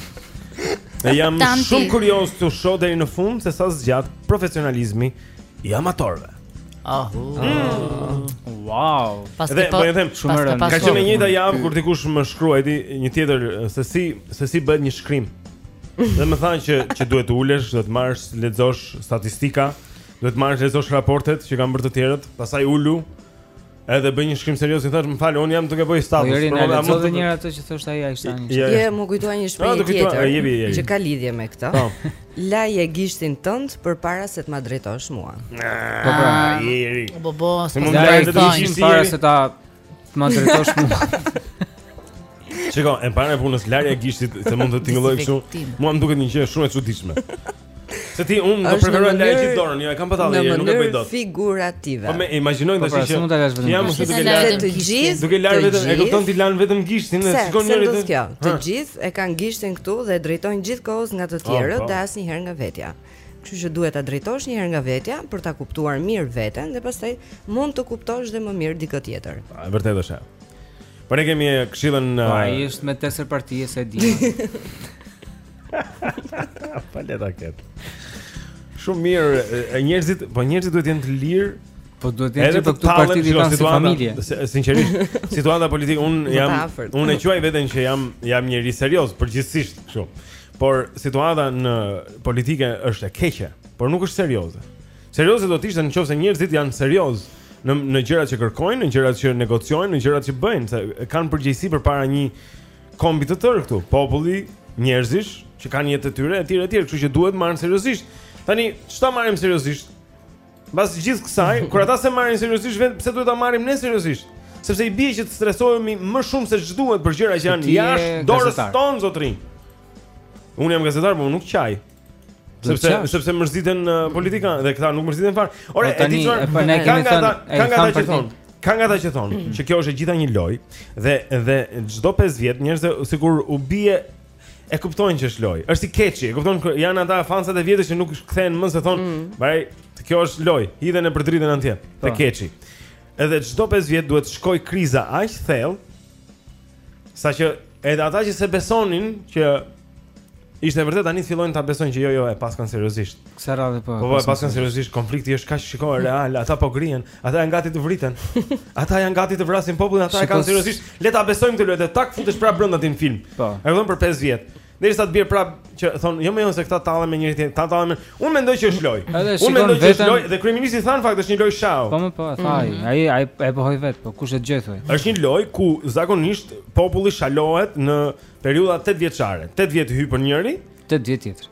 Militanti. Jam shumë kurioz të shoh deri në fund se sa zgjat profesionalizmi i amatorëve. Ahu. Oh. Mm. Wow. Dhe po ju them shumë rëndë. Ka qenë e njëjta javë kur dikush më shkruajti një tjetër se si se si bëhet një shkrim. Dhe më tha që që duhet të ulesh, duhet të marrësh, lexosh statistika, duhet të marrësh, lexosh raportet që kanë bërë të tjerët, pastaj ulu. Edhe bëj një shkrim serioz, i thash, "Më fal, un jam duke bërë status." Po, Irin, a mund të njëra ato që thoshte ai Ajshtani? Ja, ja. më kujtoi një shprehje ah, tjetër. Ah, jebi, jebi. Që ka lidhje me këtë. Po. Laje gishtin tënd përpara se të ma drejtosh mua. Ah, po pra, Iri. Po po, s'po më lajë gishtin para se ta Të ma drejtosh mua. Shiko, e para puna e larjes së gishtit se mund të tingëllojë kështu. Mua më duket një gjë shumë e çuditshme. Se ti unë do preferoj të laj gjithë dorën, jo e kam patalli, jo, nuk e bëj dot. Figurative. Po më imagjinoj po, tash pra, që jam unë duke larë të gjithë. Duke larë vetëm, e kupton ti lan vetëm gishtin, e shikon njeri të tjerë. Të gjithë e kanë gishtin këtu dhe drejtojnë gjithkohës nga të tjerët dhe asnjëherë nga vetja. Kështu që duhet ta drejtosh një herë nga vetja për ta kuptuar mirë veten dhe pastaj mund të kuptosh dhe më mirë dikë tjetër. Po, e vërtetë është. Po ne kemi këshillën Po ai uh, është me teserë partie, s'e di. Po le ta ketë. Shumë mirë, e njerëzit, po njerëzit duhet të jenë të lirë. Po duhet të jenë të këtu parti të kanë si familje. Sinqerisht, situata politike unë jam unë e quaj veten që jam jam njeri serioz përgjithsisht kështu. Por situata në politikë është e keqe, por nuk është serioze. Serioze do të ishte në qoftë se njerëzit janë serioz në në gjërat që kërkojnë, në gjërat që negociojnë, në gjërat që bëjnë, se kanë përgjegjësi përpara një kombi të tërë këtu, populli, njerëzish që kanë jetët e tyre etj etj, kështu që duhet marrë seriozisht. Tani, ç'ta marrim seriozisht? Mbas gjithë kësaj, kur ata s'e marrin seriozisht vetë, pse duhet ta marrim ne seriozisht? Sepse i bie që të stresohemi më shumë se ç'duhet për gjëra që janë jashtë dorës tonë zotëri. Unë jam gazetar, por nuk qaj. Sepse sepse mërziten uh, politikanë dhe këta nuk mërziten fare. Ore, po e di çfarë? Po ne kemi thënë, kanë ata që thonë. Kanë ata që thonë që kjo është e gjitha një lojë dhe dhe çdo 5 vjet njerëzit sikur u bie e kuptojnë që është lojë. Është si keçi, e kupton janë ata fansat e vjetër që nuk kthehen më se thonë, "Vaj, mm. kjo është lojë, hidhen e përdridhen andej." Të po. keçi. Edhe çdo 5 vjet duhet të shkojë kriza aq thellë saqë edhe ata që s'e besonin që ishte vërtet tani fillojnë ta besojnë që jo jo e paskan seriozisht. Kësaj radhe po. Po, po e paskan seriozisht, konflikti është kaq shiko real, ata po grihen. Ata janë gati të vriten. Ata janë gati të vrasin popullin, ata e kanë seriozisht. Le ta besojmë këtë lojë, tak futesh prapë brenda te ky film. Po. E kupton për 5 vjet. Derisa të bjerë prapë që thonë, jo mo jo se këta tallen me njëri tjetrin, këta tallen. Unë mendoj që është lojë. Unë mendoj që është lojë dhe kryeministri tha në fakt është një lojë shahu. Po më po, mm. thaj, ai ai e pohoi vetë, po kush e gjej thoj. Është një lojë ku zakonisht populli shalohet në periudha 8 vjeçare. 8 vjet hipën njëri, 8 vjet tjetri.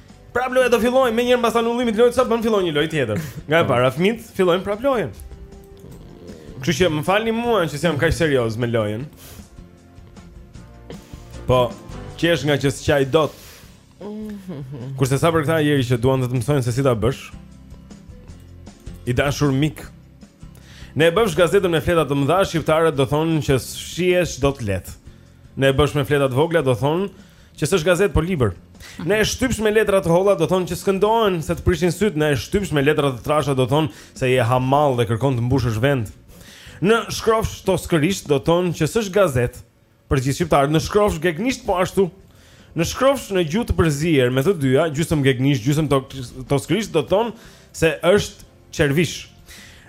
Prap loja do fillojë menjëherë pas anullimit lojës sa bën fillon një lojë tjetër. Nga e po. para fëmijët fillojnë prap lojën. Kështu që më falni mua që jam kaq serioz me lojën. Po, qesh ngaqë s'qaj dot. Kurse sa për këta njerëz që duan të të mësojnë se si ta bësh. I dashur mik. Në e bëfsh gazetën me fletë të mëdha, shqiptarët do thonë që s'hiqet dot lehtë. Në e bëfsh me fletë të vogla do thonë Që s'është gazetë, po libër. Në e shtypsh me letra të holla do thonë që s'këndohen se të prishin sytë, në e shtypsh me letra të trasha do thonë se je hamall dhe kërkon të mbushësh vend. Në shkrofsh toskërisht do thonë që s'është gazetë për gjithë shqiptarët, në shkrofsh gegnisht po ashtu. Në shkrofsh në gjuhë të përzier me të dyja, gjysmë gegnisht, gjysmë toskërisht do thonë se është çervish.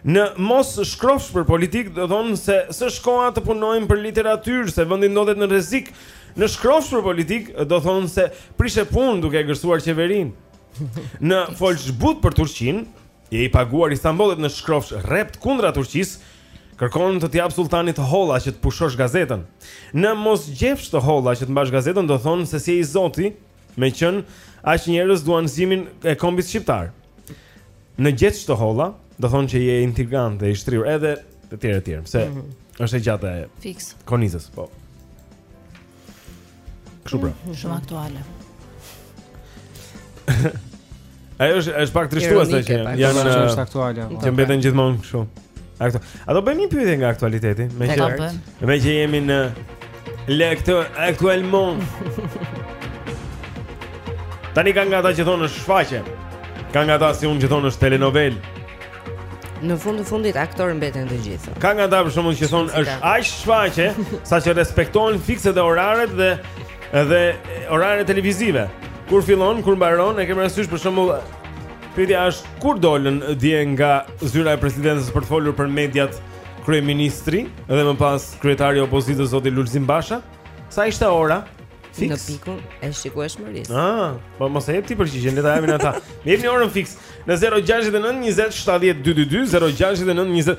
Në mos shkrofsh për politikë do thonë se s'është koha të punojmë për literatyrë se vendi ndodhet në rrezik. Në shkrofsh për politikë do thonë se prishe punë duke egërsuar qeverinë. Në folsh butë për Turqinë, je i paguar i Stambollit në shkrofsh rreptë kundra Turqisë. Kërkon të t'japë sulltani të holla që të pushosh gazetën. Në mos gjefsh të holla që të mbash gazetën do thonë se s'je i zoti, meqenë aq njerëz duan zgjimin e kombit shqiptar. Në gjeç të holla, do thonë që je intrigant dhe i shitur edhe të tjera të tjera, se mm -hmm. është e gjatë e fiks. Konizës, po. Kështu pra. Mm -hmm. Shumë aktuale. Ajo është është pak trishtuese që janë është aktuale. Po. Që mbeten gjithmonë kështu. Ato. A do bëjmë një pyetje nga aktualiteti? Meqë meqë jemi në lektë aktualmon. Tani ka nga ata që thonë është shfaqje. Ka nga ata si unë që thonë është telenovelë. Në fund të fundit aktorë mbeten të gjithë. Ka nga ata për shembull që thonë është aq shfaqje, saqë respektohen fiks edhe oraret dhe Edhe oraret televizive. Kur fillon, kur mbaron, e ke parasysh për shembull. Pyetja është kur dolën dje nga zyra e presidentës për të folur për mediat kryeministri dhe më pas kryetari i opozitës zoti Lulzim Basha? Sa ishte ora? Fiks. Në pikun e shikueshmërisë. Ah, po mos e jep ti përgjigjen, le ta japin ata. Më jepni orën fiks. Në 069 20 70 222 069 20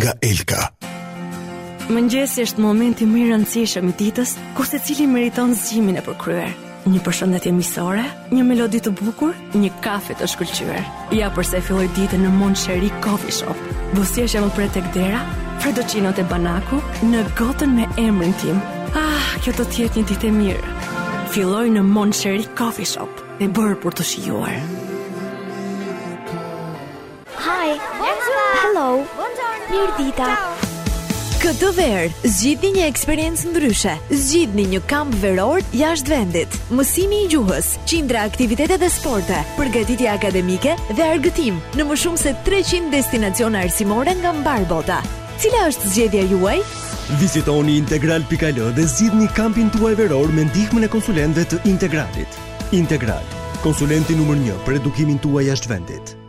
nga Elka. Mëngjesi është momenti më i rëndësishëm i ditës ku secili meriton zgjimin e përkryer. Një përshëndetje miqësore, një melodi të bukur, një kafe të shkëlqyer. Ja përse filloj ditën në Mon Cheri Coffee Shop. Buzëqeshja më pret tek dera, fredoçino te banaku në gotën me emrin tim. Ah, kjo do të jetë një ditë e mirë. Filloje në Mon Cheri Coffee Shop, e bërë për t'u shijuar. Hi, hello, mirëdita. Këtë verë, zgjidhni një eksperiencë ndryshe. Zgjidhni një kamp veror jashtë vendit. Mësimi i gjuhës, qindra aktivitete dhe sporte, përgatitje akademike dhe argëtim në më shumë se 300 destinacione arsimore nga mbarë bota. Cila është zgjedhja juaj? Vizitoni integral.al dhe zgjidhni kampin tuaj veror me ndihmën e konsulentëve të Integralit. Integral, konsulenti numër 1 për edukimin tuaj jashtë vendit.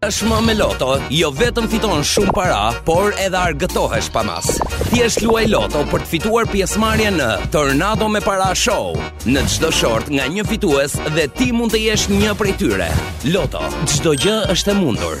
Tashmë me Loto, jo vetëm fiton shumë para, por edhe argëtohesh pa mas. Thjesht luaj Loto për të fituar pjesëmarrje në Tornado me Para Show. Në çdo short nga një fitues dhe ti mund të jesh një prej tyre. Loto, çdo gjë është e mundur.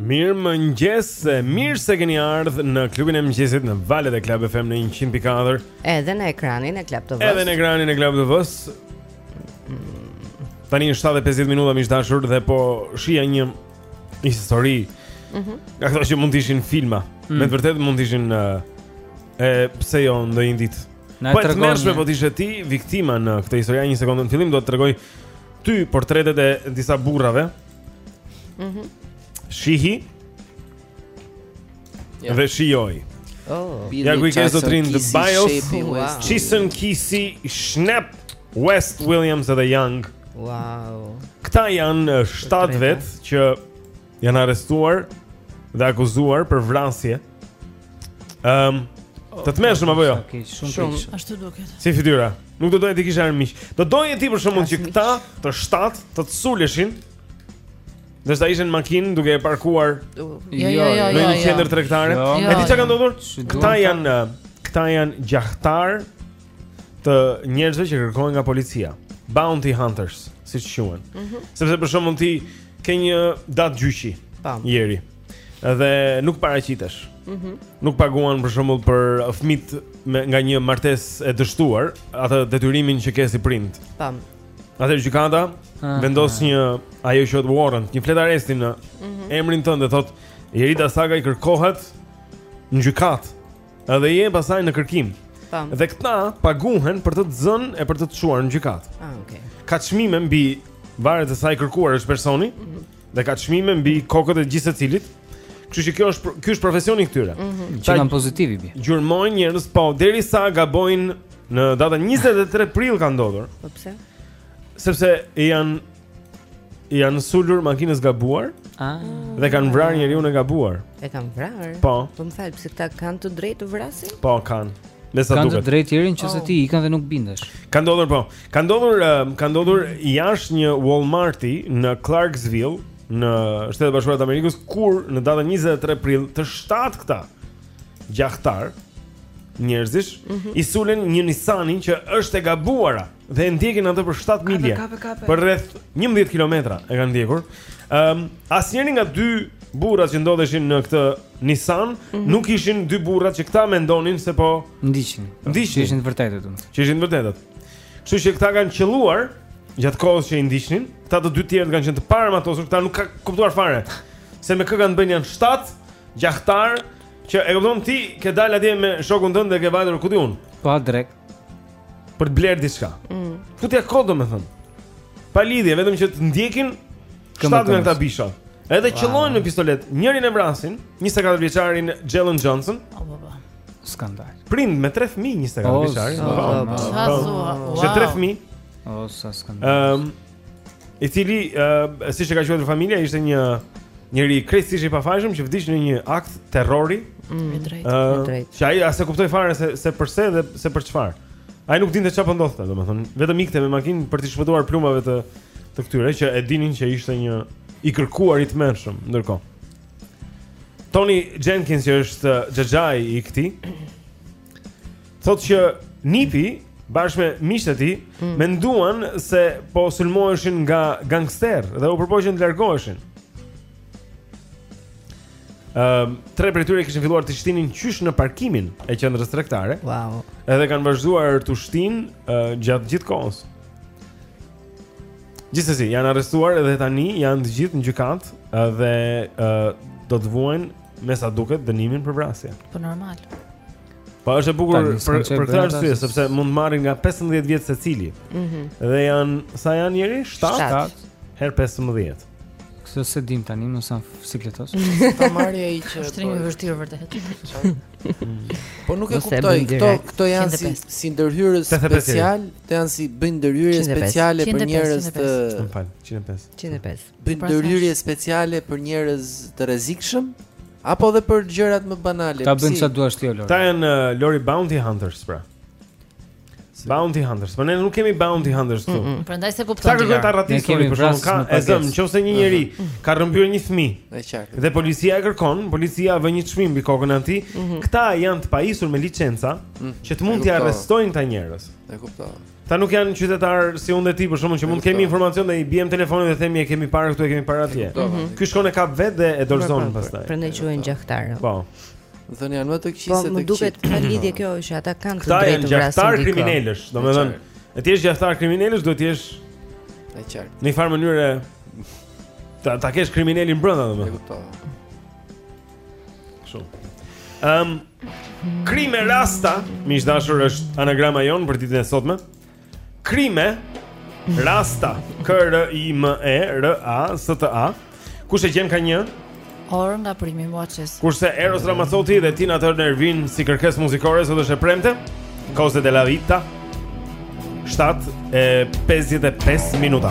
Mirëmëngjes, mirë se keni ardhë në klubin e mëngjesit në valët e Klab FM në 100.4 Edhe në ekranin e Klab TV-së Edhe në ekranin e Klab TV-së Tani në 7.50 minuta miq të dashur dhe po shihja një një histori mm -hmm. Nga këto që mund të ishin filma mm. Me të vërtetë mund të ishin uh, e, pse jo ndonjë ditë Po e tmerrshme po të ishe ti viktima në këtë histori Një sekundë në fillim do të tregoj ty portretet e disa burrave mm Mhm. Mm Shihi. Ja. Dhe shijoj. Oh, ja ku i ke zotërinjtë Bios, Chison Kisi, Snap, West Williams dhe Young. Wow. Këta janë 7 vetë që janë arrestuar dhe akuzuar për vrasje. Mhm. Ehm, um, të tmerrshëm apo jo? Okej, shumë keq. Ashtu duket. Si fytyra. Nuk do doje t'i kishe armiq. Do doje ti për shembull që këta të shtat të të suleshin. Ndërsa ishe në makinë duke e parkuar. Jo, jo, jo, jo. Në një qendër tregtare. E di çka ka ndodhur? Këta janë këta janë gjahtarë të njerëzve që kërkohen nga policia. Bounty hunters, siç quhen. Mhm. Sepse për shembull ti ke një datë gjyqi. Tam. Jeri. Dhe nuk paraqitesh. Mhm. Mm nuk paguan për shembull për fëmijët me nga një martesë e dështuar, atë detyrimin që ke si prind. Tam. Atëherë gjykata vendos një ajo që është warrant, një fletë arresti në mm -hmm. emrin tënd dhe thotë Jerida Sakaj kërkohet në gjykatë. Edhe je pastaj në kërkim. Tam. Dhe këta paguhen për të të zënë e për të të çuar në gjykatë. Ah, okay. Ka çmime mbi varet se sa i kërkuar është personi. Mm -hmm. dhe ka çmime mbi kokët e gjithsecilit. Kështu që kjo është ky është profesioni i këtyre. Mm -hmm. Që janë pozitiv i bie. Gjurmojnë njerëz po derisa gabojnë në datën 23 prill ka ndodhur. Po pse? Sepse janë janë sulur makinës së gabuar. Ah. Dhe kanë vrarë njeriun e gabuar. E kanë vrarë. Po. Po më fal, pse këta kanë të drejtë të vrasin? Po kanë. Me sa duket. Kanë të drejtë tjerë nëse oh. ti ikën dhe nuk bindesh. Ka ndodhur po. Ka ndodhur, ka ndodhur jashtë një Walmarti në Clarksville, në Shtetet e Bashkuara të Amerikës, kur në datën 23 prill të shtatë këta gjahtarë njerëzish mm -hmm. i sulen një Nissani që është e gabuara dhe e ndjekin atë për 7 milje. Për rreth 11 kilometra e kanë ndjekur. Ëm um, asnjëri nga dy burrat që ndodheshin në këtë Nissan mm -hmm. nuk ishin dy burrat që këta mendonin se po ndiqnin. Ndiqnin, ishin të vërtetë domethënë. Që ishin të vërtetë. Kështu që këta kanë qëlluar gjatë kohës që i ndiqnin, këta të dy të tjerët kanë qenë të paarmatosur, këta nuk kanë kuptuar fare se me kë kanë të bëjnë janë shtatë gjahtarë që e kupton ti ke dalë atje me shokun tënd dhe ke vajtur ku di unë. Pa dreq. Për të blerë diçka. Mm. Ku ti e ka domethën? Pa lidhje, vetëm që të ndjekin shtatë nga këta bisha. Edhe qëllojnë me pistoletë, njërin e vrasin, 24 vjeçarin Jalen Johnson. Oh, oh, oh. Skandal. Prind me tre fëmijë 24 oh, vjeçari. Oh, oh, oh, oh, tre fëmijë. Oh, sa skandal. Ehm, um, i cili uh, siç e ka quajtur familja ishte një njeri krejtësisht i pafajshëm që vdiq në një akt terrori. Mm. Me të drejtë, uh, me të drejtë. Që ai as e kuptoi fare se se përse dhe se për çfarë. Ai nuk dinte çfarë po ndodhte, domethënë, vetëm ikte me makinë për t'i shpëtuar plumbave të të këtyre që e dinin që ishte një i kërkuar i tmerrshëm ndërkohë. Tony Jenkins që është xhaxhai i këtij. Thotë që nipi bashkë me miqtë e tij mm. menduan se po sulmoheshin nga gangsterë dhe u përpoqën të largoheshin. Ëm ehm, uh, tre prej tyre kishin filluar të shtinin qysh në parkimin e qendrës tregtare. Wow. Edhe kanë vazhduar të shtinë uh, gjatë gjithë kohës. Gjithsesi, janë arrestuar edhe tani, janë të gjithë në gjykatë dhe uh, do të vuajnë me sa duket dënimin për vrasje. Po normal. Po është e bukur për për këtë arsye sepse mund të marrin nga 15 vjet secili. Mhm. Mm dhe janë sa janë njerëz? 7. 7. Herë 15. Këtë s'e dimë tani, nuk sa sikletos. Ta marrë ai që është shumë i vështirë vërtet. Po nuk e kuptoj, këta këta janë si si ndërhyrës specialë, këta janë si bëjnë ndërhyrje speciale për njerëz të 105. 105. Bëjnë pra, ndërhyrje speciale për njerëz të rrezikshëm apo edhe për gjërat më banale. Këta bëjnë çfarë duash ti Lori. Këta janë uh, Lori Bounty Hunters pra. Si. Bounty Hunters, por ne nuk kemi Bounty Hunters këtu. Mm -mm. Prandaj s'e kupton. Të kërkuar të arratisur kemi për shembull ta zëmë, nëse një njeri mm -hmm. ka rrëmbyer një fëmijë. Është qartë. Dhe policia e kërkon, policia vë një çmim mbi kokën e tij. Mm -hmm. Këta janë të pajisur me licenca mm -hmm. që të mund t'i arrestojnë këta njerëz. E kuptoj. Këta nuk janë qytetarë si unë dhe ti për shembull që mund të kemi informacion dhe i biem telefonit dhe themi e kemi parë këtu e kemi parë atje. Mhm. Ky shkon e kap vetë dhe e dorëzon pastaj. Prandaj quhen gjahtarë. Po. Thonë janë më të këqij po, se të këqijtë. Po më duket ka lidhje kjo që ata kanë të drejtë të vrasin. Këta janë gjahtarë kriminelësh, domethënë. E të jesh gjahtar kriminelësh, duhet të jesh e qartë. Në njëfarë mënyre ta ta kesh kriminelin brenda domethënë. E kuptoj. Kështu. Ehm, um, krime rasta, miq të dashur, është anagrama jonë për ditën e sotme. Krime Rasta K R I M E R A S T A Kush e gjen ka një orë nga primi Watches. Kurse Eros Ramazzotti dhe Tina Turner vin si kërkesë muzikore sot është e premte. Cose della vita. 7 e 55 minuta.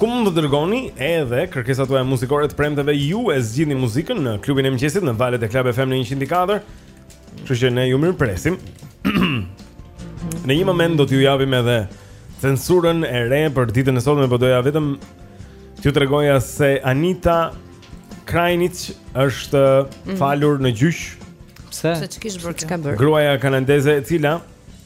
Ku mund të dërgoni edhe kërkesat tuaja muzikore të premteve ju e zgjidhni muzikën në klubin e mëngjesit në valët e Club FM në 104. Kështu që ne ju mirëpresim. në një moment do t'ju japim edhe censurën e re për ditën e sotme, por doja vetëm t'ju tregoja se Anita Krajnic është mhm. falur në gjyq. Pse? Pse ç'kish bërë? Ç'ka bërë? Gruaja kanadeze e cila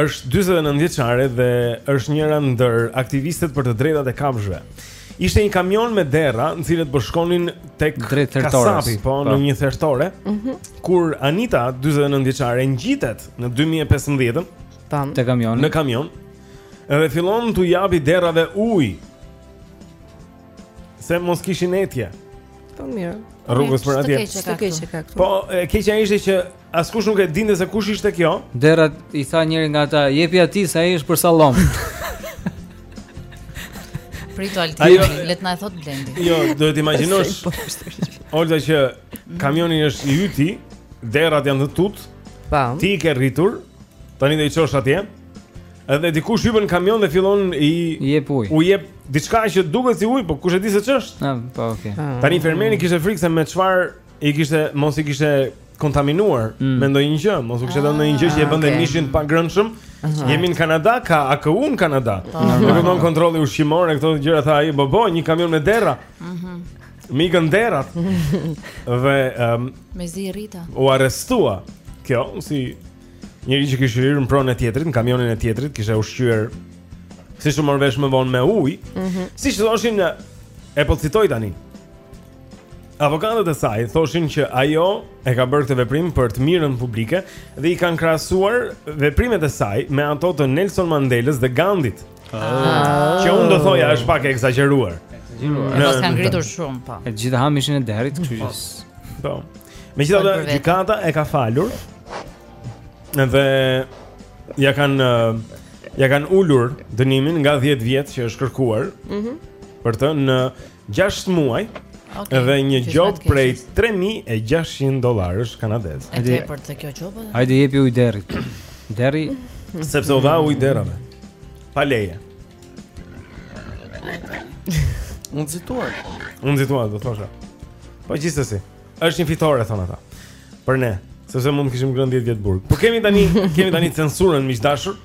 Është 49 vjeçare dhe është njëra ndër aktivistet për të drejtat e kafshëve. Ishte një kamion me derra, të cilët po shkonin tek kasapi, po, po në një thertore, mm -hmm. kur Anita, 49 vjeçare, ngjitet në 2015-ën, tam, te kamioni. Në kamion. Dhe fillon t'u japi derrave ujë. Se mos kishin etje. Po mirë. Rrugës për atje. Po e keqja ishte që Askush nuk e dinte se kush ishte kjo. Derrat i tha njëri nga ata, "Jepi atij se ai është për sallom." Prit o Altin, le të na e thotë Blendi. Jo, do të imagjinosh. Olta që kamioni është i yti, derrat janë të tut. Po. Ti i ke rritur. Tani do i çosh atje. Edhe dikush hyn në kamion dhe fillon i jep ujë. U jep diçka që duket si ujë, po kush e di se ç'është? Ah, po, okay. Tani fermeri kishte frikë se me çfarë i kishte mos i kishte kontaminuar mm. me ndonjë gjë, mos u kishte dhënë ndonjë gjë që e bënte okay. mishin të pagrënshëm. Uh -huh. Jemi në Kanada, ka AKU në Kanada. Po. Ne uh -huh. kontrolli ushqimor e këto gjëra tha ai, bobo, një kamion me derra. Mhm. Uh -huh. Më ikën derrat. Dhe ëm um, mezi i rrita. U arrestua. Kjo si njëri që kishte hyrë në pronën e tjetrit, në kamionin e tjetrit, kishte ushqyer siç u mor vesh më vonë me ujë. Mm -hmm. Siç thoshin e po citoj tani. Avokatët e saj thoshin që ajo e ka bërë këtë veprim për të mirën publike dhe i kanë krahasuar veprimet e saj me ato të Nelson Mandelës dhe Gandhit. Ah. Që unë do thoja është pak e ekzagjeruar. Ekzagjeruar. Paskan ngritur shumë, po. E gjithë ham ishin e derrit, kështu që. Po. Megjithatë, gjykata e ka falur. Dhe ja kanë ja kanë ulur dënimin nga 10 vjet që është kërkuar. Mhm. Mm për të në 6 muaj dhe një gjobë prej 3600 dollarësh kanadez. E ke për ujë kjo gjobë? Hajde jepi ujë derrit. Thjesht sepse u dha ujë derrave. Pa leje. Të nevojitur. Të nevojitur, do thosha. Po gjithsesi, është një fitore thonë ata. Për ne, sepse mund të kishim ngrënë 10 vjet burg. Po kemi tani, kemi tani censurën miq të dashur.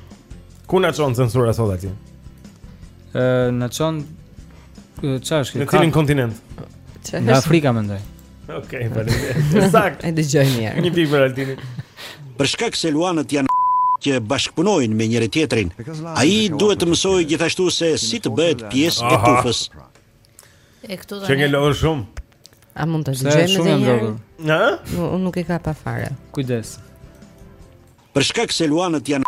Ku na çon censura sot Ati? Ë na çon çfarë është? Në cilin kontinent? Në Afrikë mendoj. Okej, faleminderit. Saktë. Ai dëgjoi mirë. Një pikë për Altinin. Për shkak se luanët janë që bashkëpunojnë me njëri-tjetrin, ai duhet të mësojë gjithashtu se si të bëhet pjesë e tufës. E këtu do të. Që ngeli shumë. A mund të dëgjojmë edhe një herë? Na? Unë nuk e kapa fare. Kujdes. Për shkak se luanët janë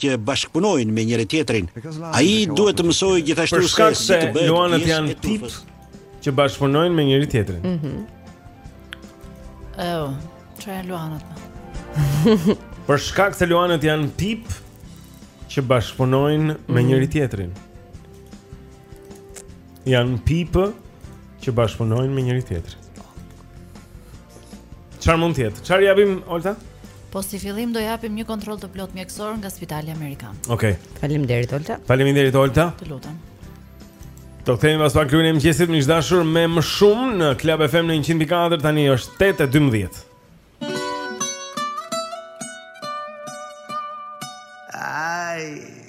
që bashkëpunojnë me njëri-tjetrin, ai duhet të mësojë gjithashtu se si të bëhet pjesë e tufës. Që bashkëpunojnë me njëri-tjetrin. Mhm. Mm oh, çfarë janë luanët? Për shkak se luanët janë pip që bashkëpunojnë me mhm. njëri-tjetrin. Janë pip që bashkëpunojnë me njëri-tjetrin. Çfarë mund të jetë? Çfarë japim Olta? Po si fillim do japim një kontroll të plot mjekësor nga Spitali Amerikan. Okej. Faleminderit Olta. Faleminderit Olta. Të lutem. Do të kthehemi pas pak klubi i mëngjesit miq të dashur me më shumë në Club FM në 100.4 tani është 8:12. Ai,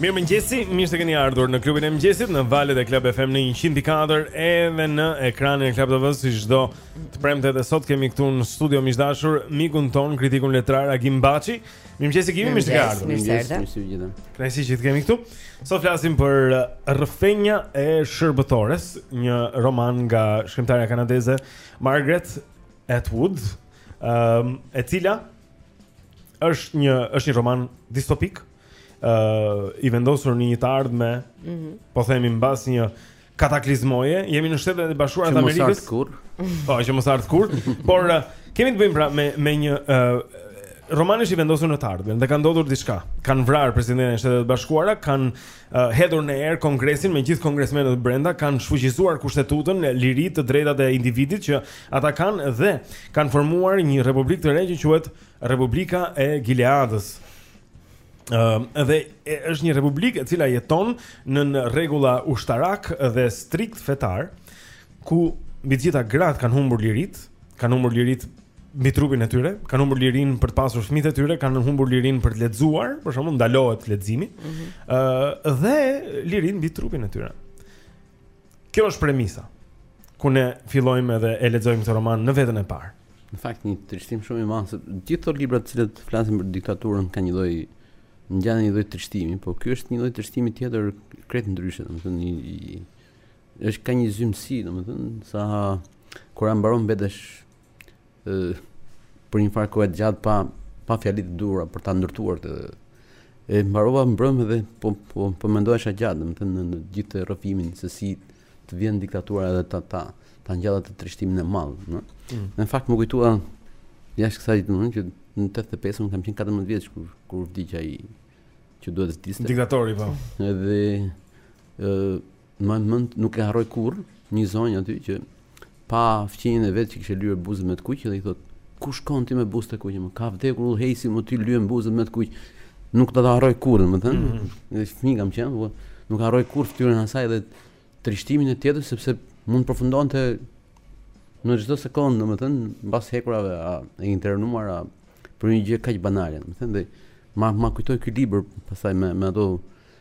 Mirëmëngjesi, mirë se keni ardhur në klubin e mëngjesit në valët e Club FM në 100.4 edhe në ekranin e Club TV si çdo të premte dhe sot kemi këtu në studio miq të dashur mikun tonë kritikun letrar Agim Baçi. Mirëmëngjesi Gimi, mirë se ke ardhur. Mirë se erdhe. Mirë që të kemi këtu. Sot flasim për uh, Rrëfenja e Shërbëtores, një roman nga shkrimtarja kanadeze Margaret Atwood, um, e cila është një është një roman distopik, ë uh, i vendosur në një të ardhme, mhm. po themi mbas një kataklizme, jemi në Shtetet e Bashkuara të Amerikës. Po, që mos ardhtë kurrë, por uh, kemi të bëjmë pra me me një uh, Romani është i vendosur në të ardhmen dhe ka ndodhur diçka. Kanë vrarë presidentin e Shteteve të Bashkuara, kanë hedhur në erë kongresin me gjithë kongresmenët brenda kanë shfuqizuar kushtetutën, liritë, të drejtat e individit që ata kanë dhe kanë formuar një republikë të re që quhet Republika e Gileadës. Ëm uh, dhe e, është një republikë e cila jeton nën rregulla ushtarake dhe strikt fetare. ku mbi të gjitha gratë kanë humbur liritë, kanë humbur lirinë mbi trupin e tyre, kanë humbur lirinë për të pasur fëmijët e tyre, kanë humbur lirinë për të lexuar, për shembull ndalohet leximi. Ëh mm -hmm. uh, dhe lirinë mbi trupin e tyre. Kjo është premisa. Ku ne fillojmë edhe e lexojmë këtë roman në veten e parë. Në fakt një trishtim shumë i madh se gjithë ato libra të cilët flasin për diktaturën kanë një lloj ngjan një lloj trishtimi, por ky është një lloj trishtimi tjetër krejt ndryshe, domethënë një Është ka një zymësi, domethënë, sa kur e mbaron mbetesh ë për një farë kohë të gjatë pa pa fjalitë e duhura për ta ndërtuar këtë e mbarova mbrëmë dhe po po po mendohesha gjatë, domethënë në, në gjithë rrëfimin se si të vjen diktatura edhe ta ta ta ngjall atë trishtimin e madh, në. Mm. Në fakt më kujtua jashtë kësaj domethënë që në 85 unë kam qenë 14 vjeç kur kur vdiq ai që duhet të vdiste. Diktatori po. Edhe ë Mbaj mend nuk e harroj kurrë, një zonjë aty që pa fqinjen e vet që kishte lyer buzët me të kuq dhe i thotë ku shkon ti me buzët e kuqe më ka vdekur udhëheqësi mua ti lyen buzët me të kuq nuk do ta harroj kurrë domethënë mm -hmm. dhe fëmijë kam qenë po nuk harroj kurrë fytyrën e saj dhe trishtimin e tjetrës sepse mund të përfundonte në çdo sekondë domethënë mbas hekurave a e internuar a për një gjë kaq banale domethënë dhe ma ma kujtoi ky libër pastaj me me ato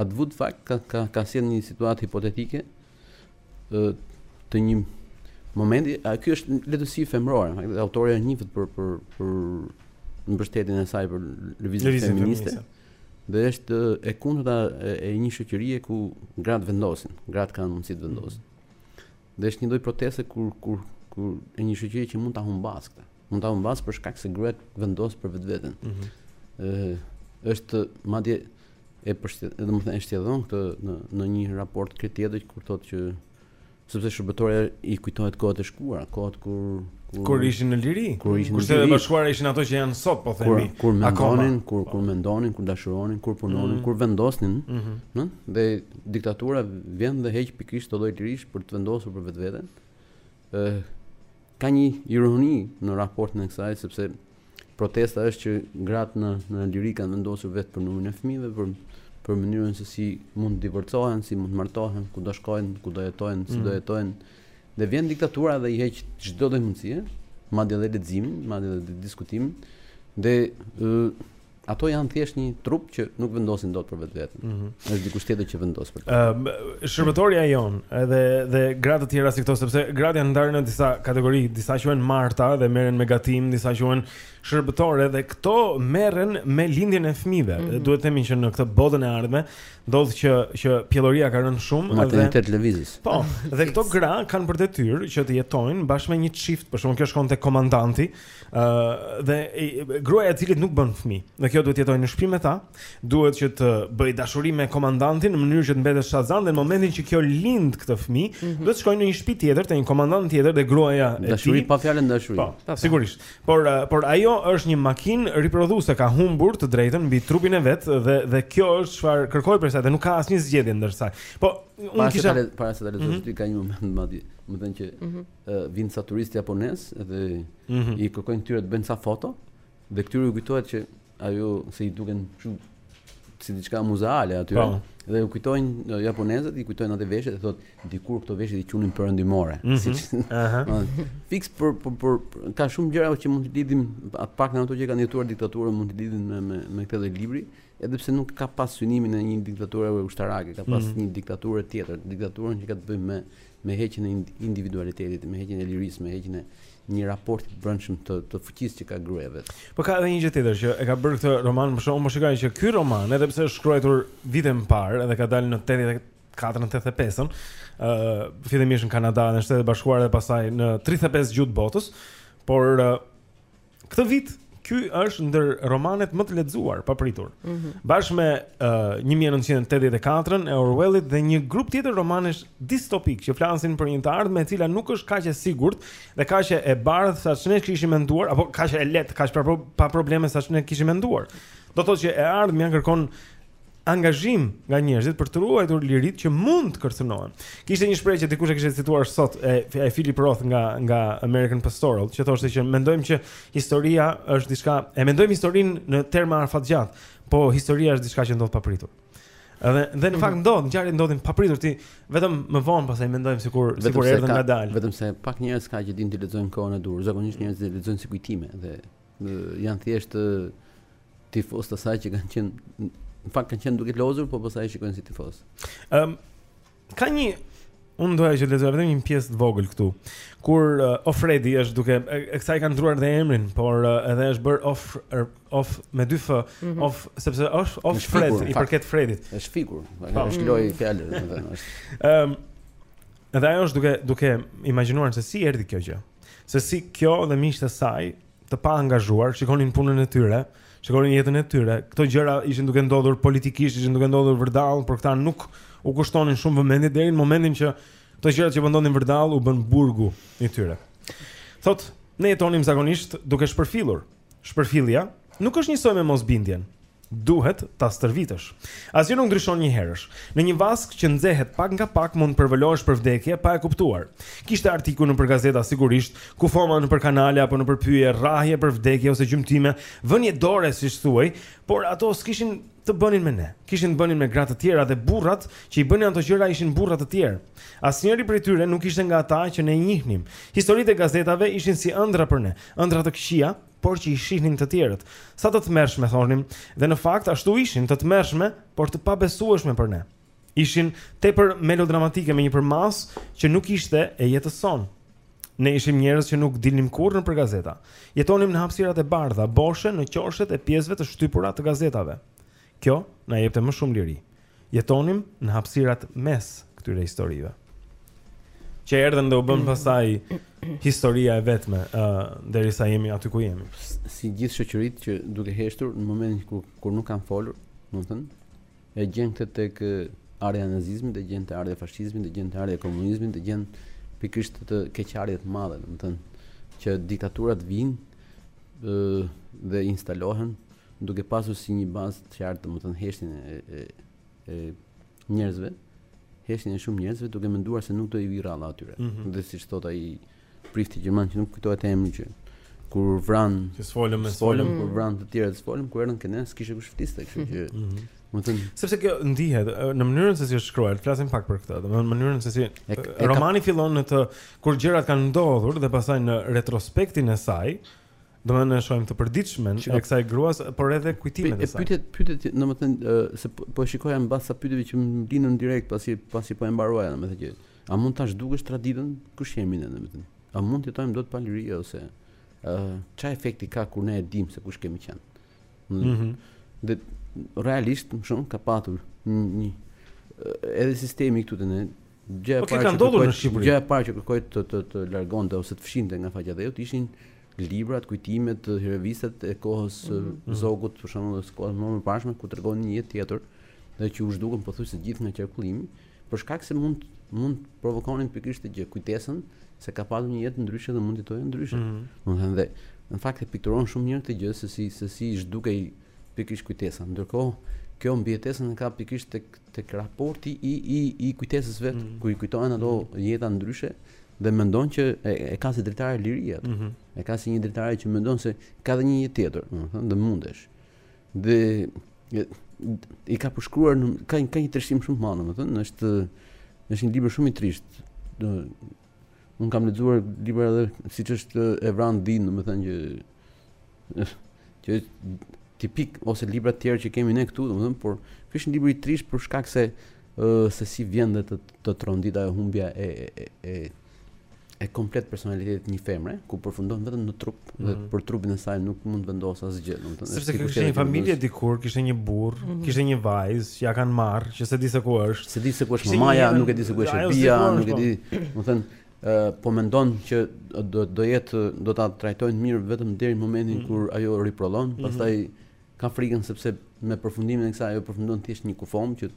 Atwood në fakt ka ka ka sjellë një situatë hipotetike të një momenti, a ky është letërsi femërore, në fakt autorja njihet për për për mbështetjen e saj për lëvizjet feministe. Dhe është e kundërta e, e një shoqërie ku gratë vendosin, gratë kanë mundësi të vendosin. Dhe është një lloj proteste kur kur kur e një shoqërie që mund ta humbasë këtë. Mund ta humbasë për shkak se gratë vendosën për vetveten. Ëh, mm -hmm. është madje e përshtet, domethënë është e dhënë këtë në në një raport krejt tjetër kur thotë që sepse shërbëtores i kujtohet kohët e shkuara, kohët kur kur, kur ishin në liri, kur ishin në liri. Kohët e shkuara ishin ato që janë sot, po themi. Kur, kur mendonin, kur kur mendonin, kur dashuronin, kur punonin, mm -hmm. kur vendosnin, mm -hmm. dhe Diktatura vjen dhe heq pikërisht këtë lloj lirish për të vendosur për vetveten. Ë ka një ironi në raportin e kësaj sepse protesta është që gratë në në liri kanë vendosur vetë për numrin e fëmijëve për për mënyrën se si mund të divorcohen, si mund të martohen, ku do shkojnë, ku do jetojnë, si do mm. jetojnë. Dhe vjen diktatura dhe i heq çdo lloj mundësie, madje edhe leximin, madje edhe diskutimin. Dhe ë Ato janë thjesht një trup që nuk vendosin dot për vetveten. Mm -hmm. Është dikush tjetër që vendos për ta. Ëm uh, shërbëtorja jonë, edhe dhe gratë të tjera si këto sepse gratë janë ndarë në disa kategori, disa quhen Marta dhe merren me gatim, disa quhen shërbëtore dhe këto merren me lindjen e fëmijëve. Mm -hmm. Duhet të themi që në këtë botën e ardhme ndodh që që pjelloria ka rënë shumë në maternitet lëvizës. Po, dhe këto gra kanë për detyrë që të jetojnë bashkë me një çift, për shembull kjo shkon te komandanti, Ë dhe i, gruaja e cilit nuk bën fëmijë. Dhe kjo duhet të jetojë në shtëpi me ta, duhet që të bëjë dashuri me komandantin në mënyrë që të mbetet shtatzënë dhe në momentin që kjo lind këtë fëmijë, mm -hmm. duhet të shkojë në një shtëpi tjetër te një komandant tjetër dhe gruaja e tij. Dashuri pa fjalën dashuri. Po, po, po, sigurisht. Por por ajo është një makinë riprodhuese, ka humbur të drejtën mbi trupin e vet dhe dhe kjo është çfarë kërkoi për sa dhe nuk ka asnjë zgjedhje ndërsa. Po, unë kisha para se ta lexosh mhm. ti ka një moment madje, më thënë që mhm. Vijnë ca turistë japonezë dhe i kërkojnë këtyre të bëjnë ca foto dhe këtyre u kujtohet që ajo se i duken kështu si diçka muzeale aty. Po. Dhe u kujtojnë japonezët, i kujtojnë atë veshje dhe thotë dikur këto veshje i quanin perëndimore, mm -hmm. siç. Aha. Fiks për për për ka shumë gjëra që mund të lidhim ata pak nga ata që kanë jetuar diktaturën mund të lidhin me me me këtë lloj libri, edhe pse nuk ka pas synimin e një diktature ushtarake, ka pas mm -hmm. një diktaturë tjetër, diktaturën që ka të bëjë me me heqjen e individualitetit, me heqjen e lirisë, me heqjen e një raporti të brendshëm të të fuqisë që ka gruaja vet. Po ka edhe një gjë tjetër që e ka bërë këtë roman, për shembull unë po shikoj që ky roman, edhe pse është shkruar vite më parë, edhe ka dalë në 84-ën, 85-ën, ë uh, fillimisht në Kanada, në Shtetet e Bashkuara dhe pastaj në 35 gjuhë të botës, por uh, Këtë vit ky është ndër romanet më të lexuar papritur. Mm -hmm. Bashkë me uh, 1984-ën e Orwellit dhe një grup tjetër romanesh distopikë që flasin për një të ardhme e cila nuk është kaq e sigurt dhe kaq e bardhë sa ç'ne kishim menduar apo kaq e lehtë, kaq pa, pa probleme sa ç'ne kishim menduar. Do thotë që e ardhmja kërkon angazhim nga njerëzit për të ruajtur liritë që mund të kërcënohen. Kishte një shprehje që dikush e kishte cituar sot e, e Philip Roth nga nga American Pastoral, që thoshte që mendojmë që historia është diçka, e mendojmë historinë në terma afatgjatë, po historia është diçka që ndodh papritur. Edhe dhe në fakt ndodh, ngjarjet ndodhin papritur ti, vetëm më vonë pastaj mendojmë sikur sikur erdhën ngadalë. Vetëm se pak njerëz ka që dinë të lexojnë kohën e tyre, zakonisht njerëzit e lexojnë si kujtime dhe Janë thjesht tifozë të asaj që kanë qenë në fakt kanë qenë duke lozur, po pastaj e shikojnë si tifozë. Ëm um, ka një unë doja që të lexoj vetëm një pjesë të vogël këtu. Kur uh, Ofredi është duke e, e kësaj i kanë ndërruar dhe emrin, por uh, edhe është bërë of er, of me dy f, mm -hmm. of sepse është of Fred, i përket Fredit. Është figurë, po. është lojë fjalësh, domethënë është. Ëm um, Edhe ajo është duke duke imagjinuar se si erdhi kjo gjë. se si kjo dhe miqtë e saj të paangazhuar shikonin punën e tyre, shikonin jetën e tyre. Këto gjëra ishin duke ndodhur politikisht, ishin duke ndodhur vërdall, por këta nuk u kushtonin shumë vëmendje deri në momentin që këto gjëra që po ndodhin vërdall u bënë burgu i tyre. Thotë, ne jetonim zakonisht duke shpërfillur, Shpërfillja nuk është njësoj me mosbindjen. Duhet ta stërvitësh. Asgjë nuk ndryshon njëherësh. Në një vaskë që nxehet pak nga pak mund të përvëlohesh për vdekje pa e kuptuar. Kishte artikuj nëpër gazeta sigurisht, kufoma nëpër kanale apo nëpër pyje, rrahje për vdekje ose gjymtime, vënie dore siç thuhej, por ato s'kishin të bënin me ne. Kishin të bënin me gra të tjera dhe burrat që i bënin ato gjëra ishin burra të tjerë. Asnjëri prej tyre nuk ishte nga ata që ne i njihnim. Historitë e gazetave ishin si ëndrra për ne. Ëndrra të këqija, por që i shihnin të tjerët. Sa të tmerrshme, thonim, dhe në fakt ashtu ishin, të tmerrshme, por të pabesueshme për ne. Ishin tepër melodramatike me një përmasë që nuk ishte e jetës sonë. Ne ishim njerëz që nuk dilnim kurrë nëpër gazeta. Jetonim në hapësirat e bardha, boshe, në qoshet e pjesëve të shtypura të gazetave. Kjo na jepte më shumë liri. Jetonim në hapësirat mes këtyre historive. Që erdhën dhe u bënë mm. pastaj historia e vetme, ë uh, derisa jemi aty ku jemi. Si gjithë shoqëritë që duke heshtur në momentin kur kur nuk kanë folur, domethënë, e gjen këtë tek ardhja e nazizmit, e gjen te ardhja e fashizmit, e gjen te ardhja e komunizmit, e gjen pikërisht këtë keqardhje të madhe, domethënë, që diktaturat vijnë ë dhe instalohen duke pasur si një bazë të qartë domethënë heshtjen e, e, e njerëzve, heshtjen e shumë njerëzve duke menduar se nuk do i vijë radha atyre. Mm -hmm. Dhe siç thotë ai prifti gjerman që nuk më kujtohet emri që kur vranë që s'folëm ne s'folëm kur mhm. vranë të tjerët s'folëm kur erdhën te ne s'kishte kush fliste kështu që mm -hmm. domethënë sepse kjo ndihet në mënyrën se si është shkruar të flasim pak për këtë domethënë në mënyrën se si e, e romani ka... fillon në të kur gjërat kanë ndodhur dhe pastaj në retrospektin e saj Domethënë shohim të përditshmen e kësaj gruaje, por edhe kujtime të saj. Pyetjet, pyetjet, domethënë, se po, po shikoja në bazë të pyetjeve që më lindën direkt pasi, pasi po e mbaroja, domethënë që, a mund ta zhdukësh traditën, kush jemi ne, domethënë, a mund të jetojmë dot pa liri, ose, uh, ça efekti ka kur ne e dim se kush kemi qenë. Mm -hmm. Dhe, realisht, më shumë, ka patur një, një edhe sistemi këtu te ne, Gjëja e po, parë që në Shqipëri. Gjëja e parë që kërkoi të të të largonte ose të fshinte nga faqja e dheut ishin librat, kujtimet, revistat e kohës mm -hmm. Zogut, për shembull, ose kohës së mëparshme ku tregonin një jetë tjetër dhe që u zhdukën pothuajse gjithë nga qarkullimi, për shkak se mund mund provokonin pikërisht këtë gjë, kujtesën se ka pasur një jetë ndryshe dhe mund të jetojë ndryshe. Mm -hmm. Domethënë dhe në fakt e pikturon shumë mirë këtë gjë se si se si zhdukej pikërisht kujtesën. Ndërkohë, kjo mbijetesën e ka pikërisht tek tek raporti i i i kujtesës vetë, mm. ku i kujtohen ato mm. jeta ndryshe dhe mendon që e, e ka si dritare lirie. Mm -hmm. E ka si një dritare që mendon se ka dhe një jetë tjetër, domethënë, dhe mundesh. Dhe e, i ka përshkruar në ka ka një trishtim shumë të madh, domethënë, është është një libër shumë i trishtë. Unë kam lexuar libra edhe siç është E vranë Dinë, domethënë që që është tipik ose libra të tjerë që kemi ne këtu, domethënë, por ky është një libër i trishtë për shkak se ë se si vjen dhe të të trondit ajo humbja e e e, e komplet personalitetit të një femre, ku përfundon vetëm në trup. dhe mm. për trupin e saj nuk mund të vendosë asgjë, domethënë. Sepse kjo kishte një familje vendos... dikur, kishte një burrë, mm -hmm. kishte një vajzë që ia kanë marrë, që s'e di se ku është. S'e di se ku është mamaja, nuk e di se ku është bija, nuk e po. di, domethënë, ë po mendon që do do jetë do ta trajtojnë mirë vetëm deri në momentin mm -hmm. kur ajo riprodhon, mhm. pastaj mm -hmm Ka frikën sepse me përfundimin e kësaj ajo përfundon thjesht një kufomë që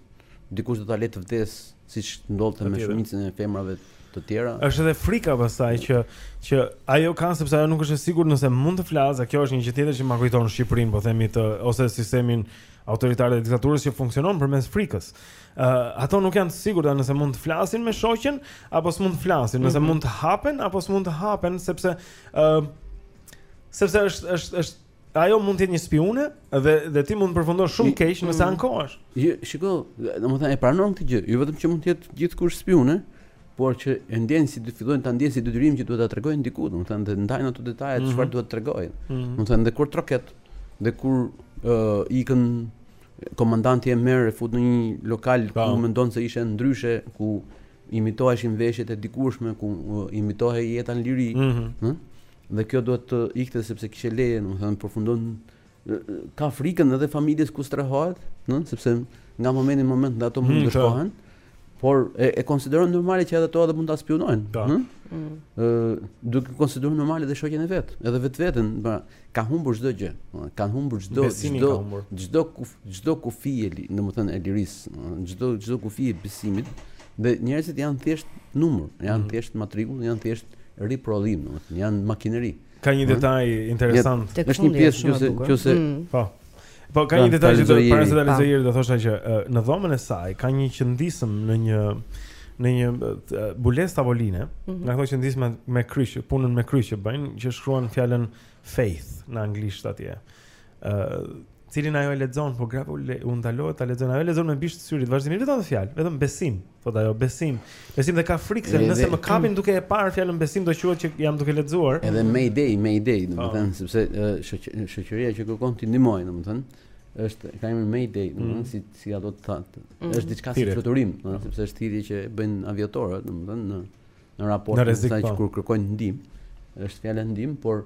dikush do ta lërë të vdesë siç ndodhte me shumicën e femrave të tjera. Është edhe frika pastaj që që ajo ka sepse ajo nuk është e sigurt nëse mund të flasë, kjo është një gjë tjetër që ma kujton Shqipërinë, po themi të ose sistemin autoritar të diktaturës që funksionon përmes frikës. Ë uh, ato nuk janë të sigurta nëse mund të flasin me shoqen apo s'mund të flasin, nëse mm -hmm. mund të hapen apo s'mund të hapen sepse ë uh, sepse është është është Ajo mund të jetë një spiune dhe dhe ti mund të përfundosh shumë keq nëse mm. ankohesh. Jo, shiko, domethënë e pranon këtë gjë, jo vetëm që mund të jetë gjithkush spiune, por që e ndjen si të fillojnë ta ndjejnë si detyrim që duhet ta tregojnë diku, domethënë të ndajnë ato detaje mhm. çfarë duhet të tregojnë. Mhm. Domethënë dhe kur troket dhe kur uh, ikën komandanti e merr e fut në një lokal ku mendon se ishte ndryshe, ku imitoheshin veshjet e dikurshme, ku uh, imitohej jeta në liri, mm -hmm. Dhe kjo duhet të ikte sepse kishte leje, domethënë përfundon ka frikën e dhe familjes ku strehohet, ëh, sepse nga momenti në moment nga ato mund të shkohen. Por e, e konsideron normale që edhe ato edhe mund ta spiunojnë, ëh. Ëh, mm. mm. duke konsideruar normale dhe shoqen e vet, edhe vetveten, pra ka humbur çdo gjë, kanë humbur çdo çdo çdo çdo kufi, domethënë e lirisë, çdo çdo kufi i besimit Dhe njerëzit janë thjesht numër, janë mm. thjesht matrikull, janë thjesht riprodhim, domethënë janë makineri. Ka një detaj interesant. Është një pjesë që se që se mm. po. Po ka një detaj që do para se ta lexoj herë do thosha që në dhomën e saj ka një qëndisëm në një në një mbulesë tavoline, mhm. nga ato qëndismet me kryq, punën me kryq që bëjnë, që shkruan fjalën faith në anglisht atje. Ë cilin ajo e lexon, po grave u ndalohet ta lexojnë. Ajo lexon me bisht të syrit, vazhdimisht vetëm ato fjalë, vetëm besim, thotë ajo, besim. Besim dhe ka frikë se nëse më kapin duke e parë fjalën besim do quhet që jam duke lexuar. Edhe Mayday, Mayday, po. domethënë sepse shoqëria që kërkon t'i ndihmojë, domethënë është ka emrin Mayday, domethënë mm. si si ato të thotë. Mm. Është diçka si fluturim, sepse është thirrje që bëjnë aviatorët, domethënë në në raport me ata që po. kur kërkojnë ndihmë, është fjala ndihmë, por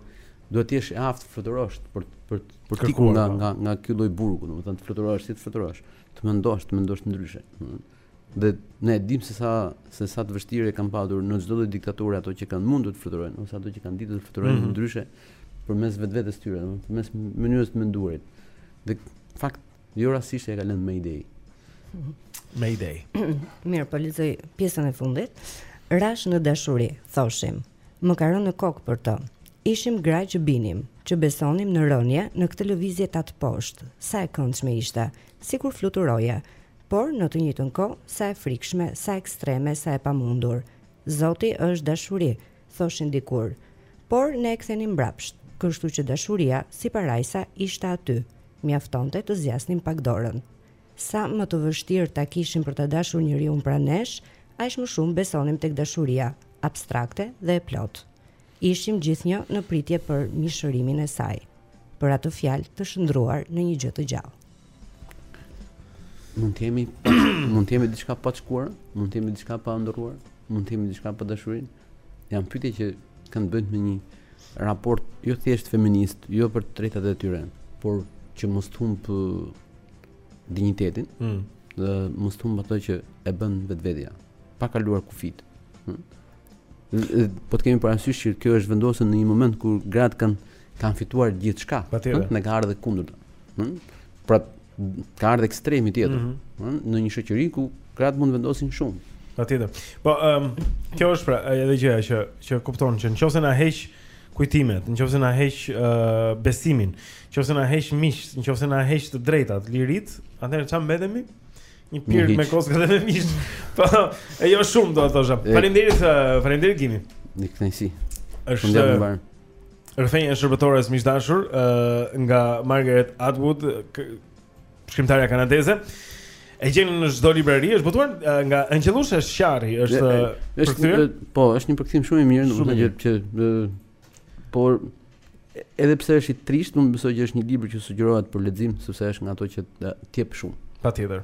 duhet të jesh i aftë të fluturosh për për për të ikur nga po. nga nga ky lloj burgu, domethënë të fluturosh, si të fluturosh, të mendosh, të mendosh ndryshe. Dhe ne dimë se sa se sa të vështirë e kanë patur në çdo lloj diktature ato që kanë mundur të fluturojnë ose ato që kanë ditur të fluturojnë mm -hmm. ndryshe përmes vetvetes tyre, përmes mënyrës së të menduarit. Dhe fakt Jo rastisht e ka lënë Mayday. Mayday. Mirë, po lexoj pjesën e fundit. Rashë në dashuri, thoshim. Më ka rënë në kokë për të. Ishim gra që binim, që besonim në rënie në këtë lëvizje tatëposhtë. Sa e këndshme ishte, sikur fluturoje, por në të njëjtën kohë sa e frikshme, sa ekstreme, sa e pamundur. Zoti është dashuri, thoshin dikur, por ne e kthenim mbrapsht, kështu që dashuria, si parajsa, ishte aty, mjaftonte të zgjasnim pak dorën. Sa më të vështirë ta kishim për ta dashur njeriun pranë nesh, aq më shumë besonim tek dashuria, abstrakte dhe e plotë. Ishim gjithnjë në pritje për mishërimin e saj, për atë fjalë të shndërruar në një gjë të gjallë. Mund të jemi mund të jemi diçka pa të shkuarën, mund të jemi diçka pa ëndërruar, mund të jemi diçka pa dashurinë. Janë pyetje që kanë të bëjnë me një raport jo thjesht feminist, jo për të drejtat e tyre, por që mos të humbë dinjitetin. Mm. Dhe mos të humbë atë që e bën vetvetja, pa kaluar kufijtë. Mm. Po të kemi parasysh që kjo është vendosur në një moment kur gratë kanë Kanë fituar gjithçka, na ka ardhur e kundërta. Pra, ka ardhur ekstremi tjetër, mhm. në një shoqëri ku gratë mund të vendosin shumë. Patjetër. Po, um, kjo është pra, edhe gjëja që, që kupton që në qoftë se na heq kujtimet, në qoftë se na heq uh, besimin, në qoftë se na heq miqtë, në qoftë se na heq të drejtat, liritë, atëherë ça mbetemi? Një pirg me kocka dhe me mish. Po, ajo shumë do të thosha. Faleminderit, faleminderit Gimi. Me kënaqësi. Është Rrëfenja e shërbëtores miq të dashur uh, Nga Margaret Atwood shkrimtarja kanadeze E gjeni në çdo librari, është botuar nga Anxhela Shqari është përkthyer. Po, është një përkthim shumë i mirë, shumë gjë që por edhe pse është i trishtë, unë besoj që është një libër që sugjerohet për lexim, sepse është nga ato që të jep shumë. Patjetër.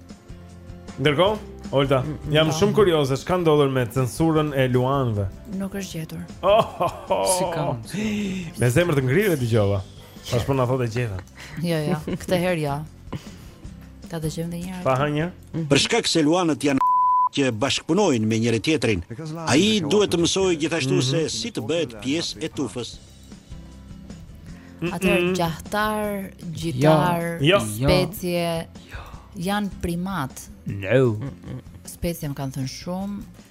Ndërkohë, Olta, jam shumë kurioze ç'ka ndodhur me censurën e luanëve. Nuk është gjetur. Oh, oh, oh, oh. Si kam. Me zemër të ngrirë dëgjova. Tash po na thotë gjeta. Jo, jo, këtë herë jo. Ta dëgjojmë edhe një herë. Pa hënë. Mhm. Për shkak se luanët janë që bashkëpunojnë me njëri-tjetrin, ai duhet të mësojë gjithashtu mhm. se si të bëhet pjesë e tufës. Atë mm gjahtar, gjitar, jo. jo. specie jo. janë primat. No. Specie më kanë thënë shumë.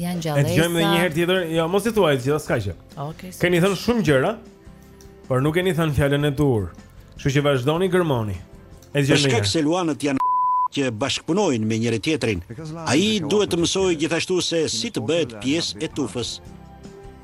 Janë gjallësa. E dëgjojmë një herë tjetër. Jo, mos e thuaj gjithas kaq. Okej. Keni thënë shumë gjëra, por nuk keni thënë fjalën e duhur. Kështu që vazhdoni gërmoni. E dëgjojmë. Për shkak se luanët janë që bashkëpunojnë me njëri-tjetrin, ai duhet të mësojë gjithashtu se si të bëhet pjesë e tufës.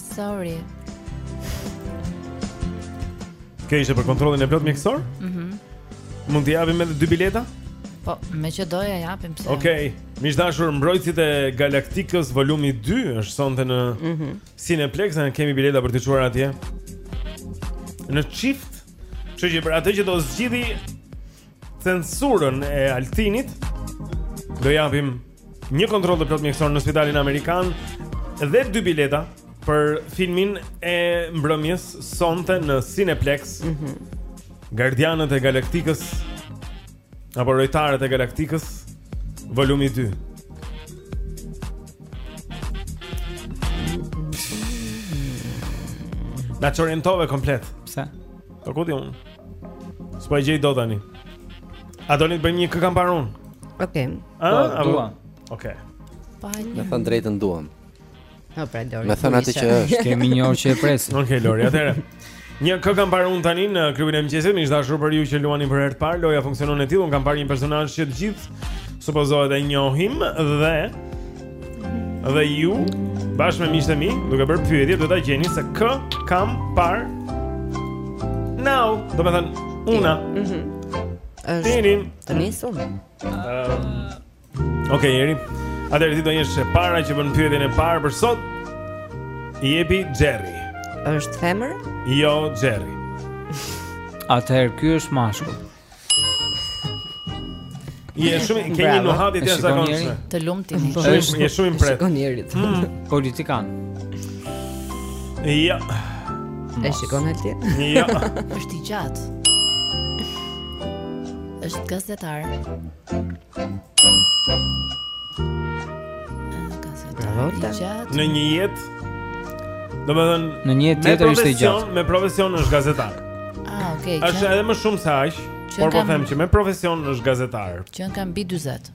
Sorry. Kjo ishte për kontrollin e plotë mjekësor? Mhm. Mm Mund t'i japim edhe dy bileta? Po, meqë do ia japim pse. Okej. Okay. Miq të dashur mbrojtësit e Galaktikës volumi 2 është sonte në mm -hmm. Cineplex, ne kemi bileta për t'ju çuar atje. Në çift. Kështu që për atë që do zgjidhi censurën e Altinit, do japim Një kontroll të plotë mjekësor në Spitalin Amerikan dhe dy bileta për filmin e mbrëmjes sonte në Cineplex. Mm -hmm. Gardianët e Galaktikës apo Rojtarët e Galaktikës volumi 2. Na çorientove komplet. Pse? Po ku ti un? S'po e gjej dot tani. A doni të bëjmë një kë kam parë un? Okej. Po, a dua. Okej. Po. Me thënë të drejtën duam. Po pra Lori. Me thënë atë që është, kemi një orë që e presim. Okej okay, Lori, atëherë. Një kë kam parë unë tani në klubin e mëngjesit, miq të dashur për ju që luani për herë të parë, loja funksionon e tillë, un kam parë një personazh që të gjithë supozohet e njohim dhe Dhe ju bashkë me miqtë e mi, duke bërë pyetje, do ta gjeni se kë kam parë. Now, domethënë now. Mhm. Mm Është të nisur. Ëm. Uh, Okej, okay, Atëherë ti do jesh e para që bën pyetjen e parë për sot. I jepi Jerry. Është femër? Jo, Jerry. Atëherë ky është mashkull. Je shumë ke një nuhat të jashtëzakonshëm. Të lumtë. Është një shumë impres. Shikon njerit. Mm. Politikan. Jo. E shikon Alti? Jo. Është i gjatë. Është gazetar. Në një jetë Domethënë Në një jetë tjetër ishte i gjatë Me profesion është gazetar Ah, ok është edhe më shumë se aq, Por po them që me profesion është gazetar Qënka mbi 20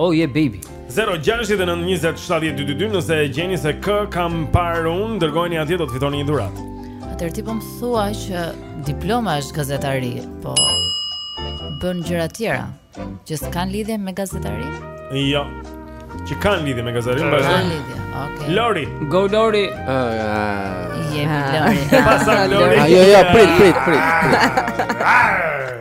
Oh yeah baby. 069 20 70 222 nëse e gjeni se kë kam parë unë, dërgojeni atje do të fitoni një dhuratë. Atëherë ti po më thua që diploma është gazetari, po bën gjëra tjera që s'kan lidhje me gazetari? Jo. Që kanë lidhje me gazetari, më vazhdon. Okej. Lori, go Lori. Je Lori. Pas pak Lori. Jo, jo, prit, prit, prit.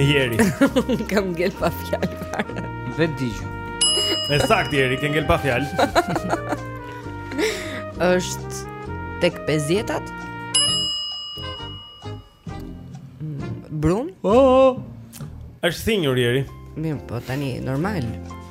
Jeri. Kam ngel pa fjalë fare. Veç dëgjo. E sakt Jeri, ke ngel pa fjalë. Është tek 50-tat. Brun. Oh, oh. Është thinjur Jeri. Mirë, po tani normal.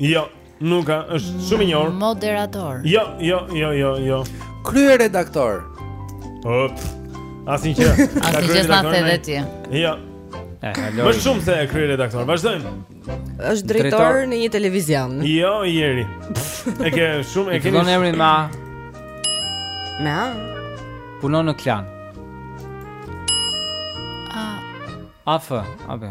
Jo, nuk ka, është shumë i njohur. Moderator. Jo, jo, jo, jo, jo. Krye redaktor. Hop. Asnjë gjë. Asnjë gjë s'na the dhe ti. Jo. Eh, Më shumë se krye redaktor. Vazhdojmë. Është drejtor në një televizion. Jo, Jeri. E ke shumë, e keni. Fillon emri me A. Me A. Punon në Klan. A. AF, apo.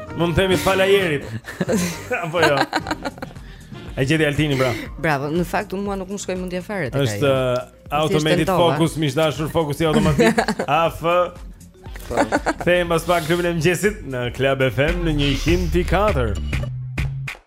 Mund të themi fala Jerit. Apo jo. E gjeti Altini bra. Bravo. Në fakt unë mua nuk më shkoi mendja fare tek ai. Është uh, automated focus, miq të dashur fokusi automatik. AF. Kthehemi pas pak klubin e mëngjesit në Club FM në 100.4.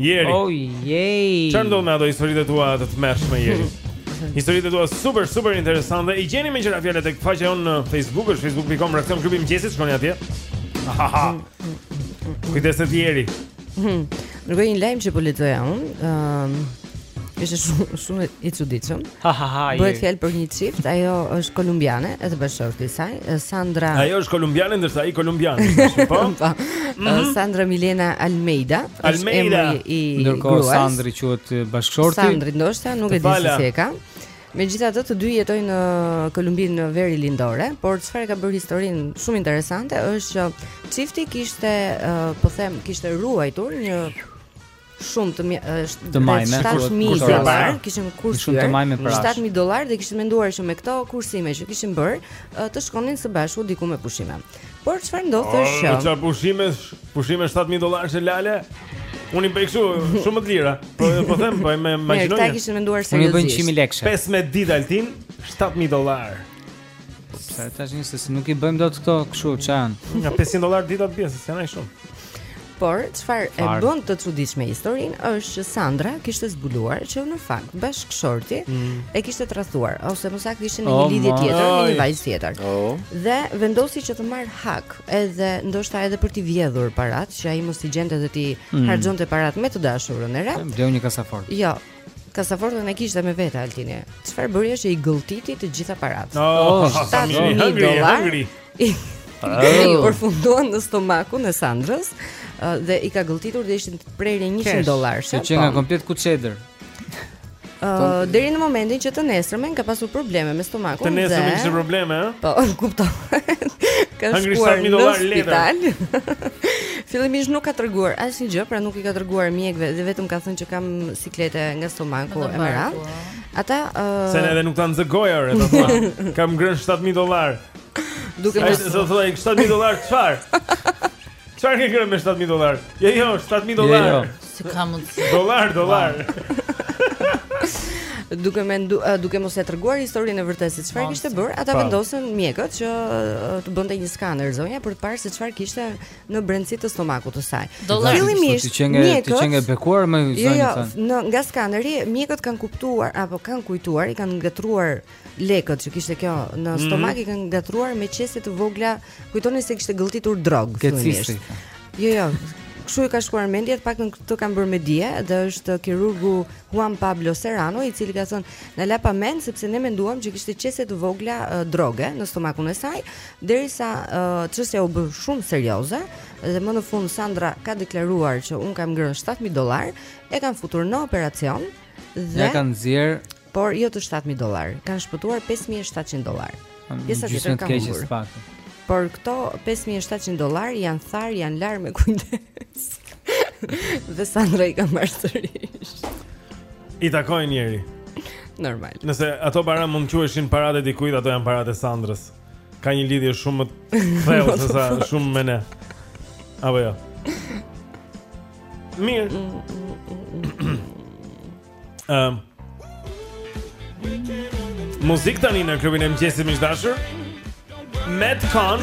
Jeri. Oh yay. Çfarë ndodh me ato historitë tua të tmerrshme Jeri? Historitë tua super super interesante. I gjeni meqë ra fjala tek faqja jonë në Facebook, është facebook.com fraksion klubi i mëngjesit, shkoni atje. Kujdeset Jeri. Nuk e një lajm që po lexoja unë. Ëm Ishte shumë shumë i çuditshëm. Ha ha ha. Bëhet fjalë për një çift, ajo është kolumbiane, edhe bashkëshorti i saj, Sandra. Ajo është kolumbiane ndërsa ai kolumbian. Po. po. Mhm. Sandra Milena Almeida, është emri i gruas. Ndërkohë Sandri quhet bashkëshorti. Sandri ndoshta nuk e di se si e ka. Megjithatë të dy jetojnë në Kolumbinë verilindore, por çfarë e ka bërë historinë shumë interesante është që çifti kishte, po them, kishte ruajtur një shumë të mirë është të majme kurse dollar kishin kurs shumë të majme për 7000 dollar dhe kishin menduar që me këto kursime që kishin bërë të shkonin së bashku diku me pushime por çfarë ndodh është që oh, çfarë pushime, pushime 7000 dollar se lale Unë i bëj kështu, shumë më të lira. Po po them, po më imagjinoj. E kishin menduar seriozisht. Unë bëj 100 lekë. 15 ditë Altin, 7000 dollar. Po pse tash nisi se nuk i bëjmë dot këto kështu që janë Nga 500 dolar dita të bjesë, se janë e shumë Por, çfarë e bën të çuditshme historinë është që Sandra kishte zbuluar që në fakt bashkëshorti mm. e kishte tradhtuar Ose më saktë ishte në një oh, lidhje tjetër, me një vajzë tjetër oh. Dhe vendosi që të marrë hak edhe ndoshta edhe për t'i vjedhur parat Që ai mos t'i gjente edhe t'i mm. harxhonte parat me të dashurën e re Dhe unë një kasafortë Jo, Kasafortën e kishte me vete Altini. Çfarë bëri është që i gëlltiti të gjitha paratë. Oh, oh, hungry, hungry, hungry. Ai oh. Përfunduan në stomakun e Sandrës uh, dhe i ka gëlltitur dhe ishin prerje 100 dollarëshe që nga po. komplet kuçedër. Uh, deri në momentin që të nesërmen ka pasur probleme me stomakun dhe... Të nesërmen kishte probleme, e? Po, kuptoj. ka shkuar në spital. Fillimisht nuk ka treguar asnjë gjë, pra nuk i ka treguar mjekëve dhe vetëm ka thënë që kam siklete nga stomaku e me radhë. Ata ë uh... Se edhe nuk ta nxë goja ore, ta thua. kam ngrënë 7000 dollar. Do me thënë, do thuash 7000 dollar çfarë? Çfarë ke ngrënë me 7000 dollar? Jo, jo, 7000 dollar. Jo, jo. Si ka mundsi? Dollar, dollar. duke me ndu, uh, duke mos e treguar historinë e vërtetë se çfarë kishte bër, ata vendosën mjekët që uh, të bënte një skaner zonja për të parë se çfarë kishte në brendësi të stomakut të saj. Fillimisht, të jenë të jenë bekuar me zonjën. Jo, jo, në nga skaneri mjekët kanë kuptuar apo kanë kujtuar, i kanë ngatruar lekët që kishte kjo në mhm. stomak mm -hmm. i kanë ngatruar me qese të vogla, kujtonin se kishte gëlltitur drogë fillimisht. Jo, jo. Kështu i ka shkuar mendja, të paktën këtë kanë bërë me dije, dhe është kirurgu Juan Pablo Serrano, i cili ka thënë, "Na la pa mend sepse ne menduam që kishte qese të vogla uh, droge në stomakun e saj, Derisa çështja uh, u bë shumë serioze dhe më në fund Sandra ka deklaruar që un kam ngrënë 7000 dollar, e kanë futur në operacion dhe ia kanë nxjerrë por jo të 7000 dollar, kanë shpëtuar 5700 dollar. Pjesa tjetër ka humbur. Por këto 5700 dollar janë tharë, janë larë me kujdes. dhe Sandra i ka marrë sërish. I takojnë njeri. Normal. Nëse ato para mund të quheshin paratë e dikujt, ato janë paratë e Sandrës. ka një lidhje shumë më të thellë se sa shumë me ne. Apo jo. Mirë. Ëm. Mm, mm, mm, Muzikë tani në klubin e mëngjesit miq të dashur. Metcon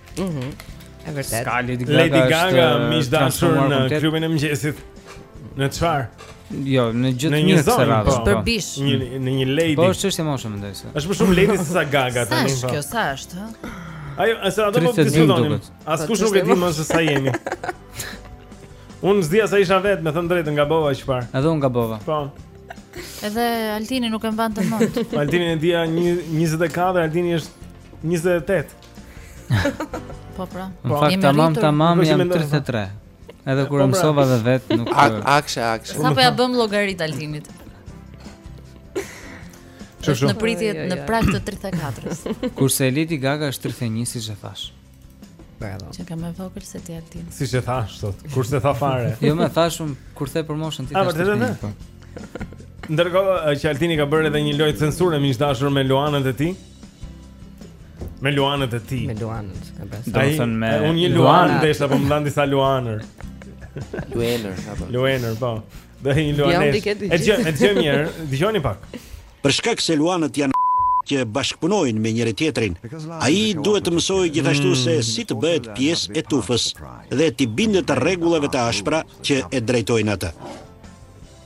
Mhm. E vërtet. Lady Gaga, Lady Gaga miq të dashur në klubin e mëngjesit. Në çfarë? Jo, në gjithë mirë kësaj radhe. Po. Për bish. Një, në një lady. Po, është çështje moshe, mendoj se. Është më shumë lady sesa Gaga tani. Sa është po. kjo, sa është, ha? Ajo, atë ato po diskutonim. Askush nuk e di më se sa jemi. Unë s'dija sa isha vetë, me thënë të drejtën, gabova që parë. Edhe unë gabova. Po. Edhe Altini nuk e mbante mend. Altini e dija 24, Altini është 28. Po pra. Në po, fakt tamam tamam jam 33. Edhe kur po, pra. mësova dhe vetë nuk akshe akshe. Sa po ia bëmë llogaritë Altinit. Është në pritje në prag të 34-s. Kurse Lady Gaga është 31 siç e thashë. Bravo. Qenka më e vogël se ti Altin. Siç e thashë sot, kurse tha fare. jo më thashë unë kur the për moshën ti tash. A vërtet më? Po. Ndërkohë që Altini ka bërë edhe një lojë censure miq të dashur me Luanën e tij. Me luanët e tij Me luanët e besa Do të thënë me Unë një luan desha apo më dhanë disa luanër Luanër Luanër, po Dhe një luanës E dëgjoje, e dëgjoje mirë, dëgjo një pak Për shkak se luanët janë që bashkëpunojnë me njëri-tjetrin. Ai duhet të mësojë gjithashtu mm. se si të bëhet pjesë e tufës dhe t'u bindet rregullave të ashpra që e drejtojnë atë.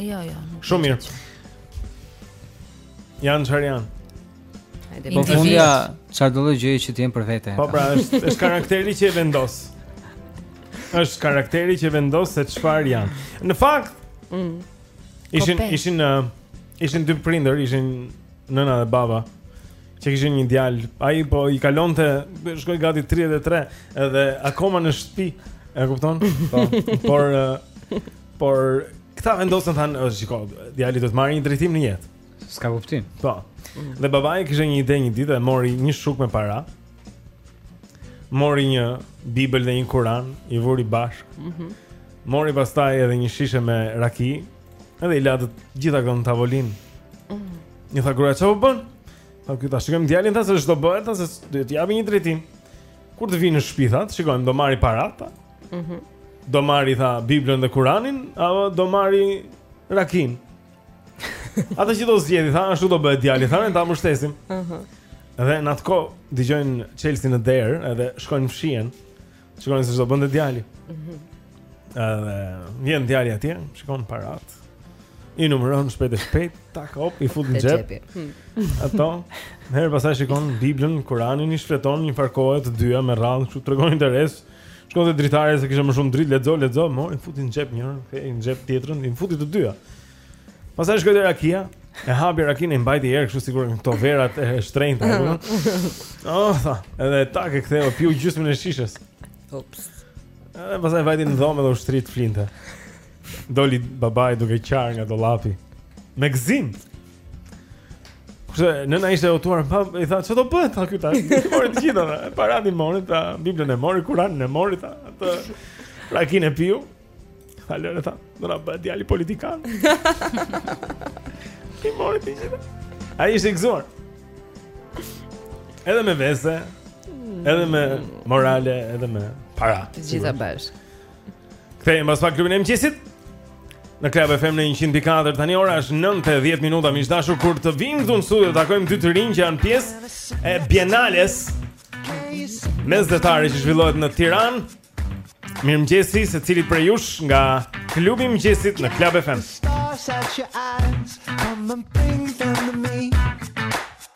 Jo, jo. Shumë mirë. Janë çfarë janë? Hajde. Po fundja çfarë do të gjej që të jem për vete. Po pra, është është karakteri që e vendos. Është karakteri që vendos se çfarë janë. Në fakt, mm. ishin ishin uh, ishin dy prindër, ishin nëna dhe baba që kishin një djalë. Ai po i kalonte, shkoi gati 33 edhe akoma në shtëpi. E kupton? Po. Por uh, Por këta vendosën thanë, oh, shiko, djali do të marrë një drejtim në jetë. S'ka kuptim. Po. Dhe babai kishte një ide një ditë e mori një shuk me para. Mori një Bibël dhe një Kur'an, i vuri bashkë. Mhm. Mm mori pastaj edhe një shishe me raki, edhe i la të gjitha këto në tavolinë. Mm -hmm. I tha gruaja çfarë po bën? Tha ky ta shikojmë djalin tha se ç'do bëhet, tha se do t'i japim një drejtim. Kur të vijë në shtëpi tha, shikojmë do marri paratë. Mhm. Mm do marri tha Biblën dhe Kur'anin apo do marri rakinë? Atë që do zgjedi tha, ashtu do bëhet djali tha, ne ta mbështesim. Mhm. Uh -huh. Dhe në atë kohë dëgjojnë çelësat në derë edhe shkojnë fshihen. Shikojnë se ç'do bënte djali. Mhm. Mm edhe vjen djali atje, shikon paratë. I numëron shpejt e shpejt, tak hop, i fut në xhep. Hmm. Atëherë pastaj shikon Biblën, Kur'anin i shfleton një farë kohe të dyja me radhë, kështu tregon interes. Mhm. Shko te dritarja se kishte më shumë dritë, lexo, lexo, mori i futi në xhep njërën, ktheu në xhep tjetrën, i futi të dyja. Pastaj shkoi te rakia, e hapi rakinë i mbajti erë kështu sikur këto verat e shtrenjta, apo. Oh, tha, edhe tak e ktheu, piu gjysmën e shishes. Ups. Edhe pastaj vajti në dhomë dhe u shtri të flinte. Doli babai duke qarë nga dollapi. Me gëzim. Kurse nëna ishte e hutuar, pa i tha, "Çfarë do bëhet tha ky tha?" Mori të gjitha, tha, paratë i mori, tha Biblën e mori, Kur'anin e mori, tha atë rakinë e piu. Tha lëre tha, do na bëhet djali politikan. I mori të gjitha. Ai ishte i gëzuar. Edhe me vese, edhe me morale, edhe me para. Të gjitha bashkë. Kthehemi pas pak në klubin e mëngjesit. Në Club FM në 104 tani ora është 9:10 minuta. Miq të dashur kur të vijmë këtu në studio takojmë dy të rinj që janë pjesë e Bienales Mesdhetare që zhvillohet në Tiranë. Mirëmëngjesi secilit prej jush nga klubi i mëngjesit në Club FM.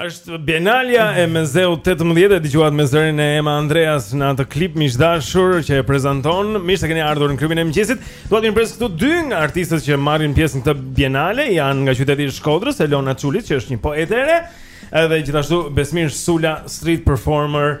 Është Bienalja e Mesdheu 18 e dëgjuat me zërin e Ema Andreas në atë klip miq të dashur që e prezanton. Mirë se keni ardhur në klubin e mëngjesit. Dua të mirëpres këtu dy nga artistët që marrin pjesë në këtë Bienale, janë nga qyteti i Shkodrës, Elona Çuliq, që është një poete e re, edhe gjithashtu Besmir Sula, street performer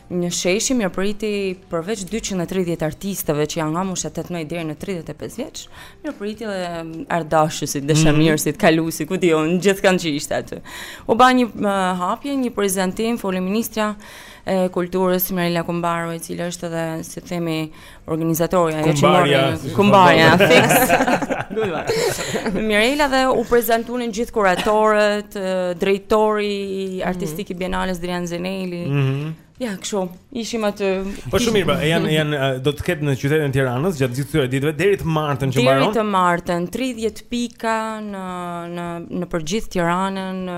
Një sheshi mirëpriti përveç dyqind e tridhjetë artistëve që janë nga mosha tetëmbëdhjetë deri në tridhjetë e pesë vjeç, mirëpriti edhe artdashësit, dashamirësit, mhm. kaluesit, ku di unë, gjithkënd që ishte aty. U ba një hapje, një prezantim, foli ministrja e kulturës Mirela Kumbaro, e cila është edhe si themi organizatorja ajo që mori kumbarja fiks lujva Mirela dhe u prezantuan në gjithë kuratorët drejtori mhm. artistik i Bienales Driant Zeneli mm -hmm. Ja, kështu. Ishim aty. Po shumë mirë, pra, janë janë do të ketë në qytetin e Tiranës gjatë gjithë këtyre ditëve deri të martën që mbaron. Deri të martën, 30 pika në në nëpër gjithë Tiranën, në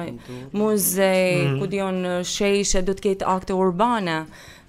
muze, mm -hmm. ku di unë sheshe, do të ketë akte urbane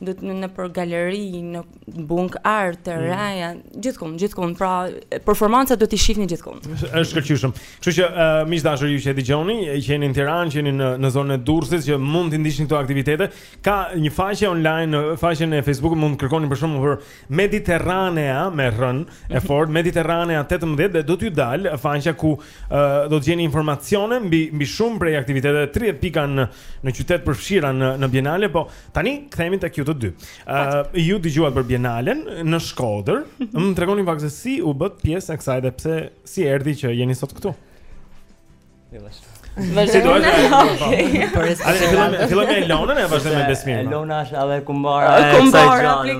do të nëpër galeri, në Bunk'Art, mm. Reja, gjithkund, gjithkund. Pra, performanca do t'i shihni gjithkund. Është shkëlqyeshme. Kështu që uh, miq të dashur ju që e dëgjoni, jeni në Tiranë, jeni në në zonën e Durrësit që mund t'i ndiqni këto aktivitete, ka një faqe online në faqen e Facebook mund të kërkoni për shembull për Mediterranea me rr-në e fortë Mediterranea 18 dhe do t'ju dalë faqja ku uh, do të gjeni informacione mbi mbi shumë prej aktiviteteve 30 pika në në qytet përfshira në në Bienale, po tani kthehemi tek ju të dy. Uh, ju dëgjuat për Bienalen në Shkodër. Mhm. Më tregoni pak se si u bëtë pjesë e kësaj dhe pse si erdhi që jeni sot këtu. Vëllashtu. Vazhdo. Po, po. Po e fillon me fillon me Elonën e vazhdon me Besmin. Elona është edhe kumbara e kësaj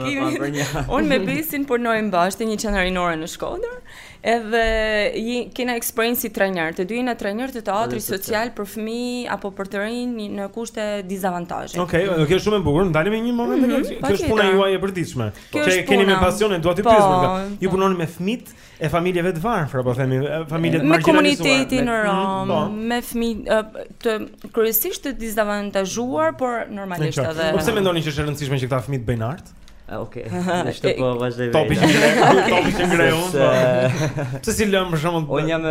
gjëje. Unë me Besin punojmë bashkë te një qendër rinore në Shkodër. Edhe kena eksperiencë si trajner, të dy jena trajner të teatrit social për fëmijë apo për të rinj në kushte dizavantazhe. Okej, okay, kjo është shumë e bukur. Ndalemi një moment mm -hmm, kjo është puna juaj e përditshme. Që keni me pasion e dua të pyes për këtë. Ju punoni me fëmijët e familjeve të varfra, apo themi, familje të margjinalizuara. Me komunitetin rom, po. me fëmijët kryesisht të dizavantazhuar, por normalisht edhe. Po pse mendoni që është e rëndësishme që këta fëmijë të bëjnë art? Ah, ok. Në rregull po vazhdoj vetë. Topi që ngre, topi që ngre unë. Po. Pse si themi për shembull? Unë jam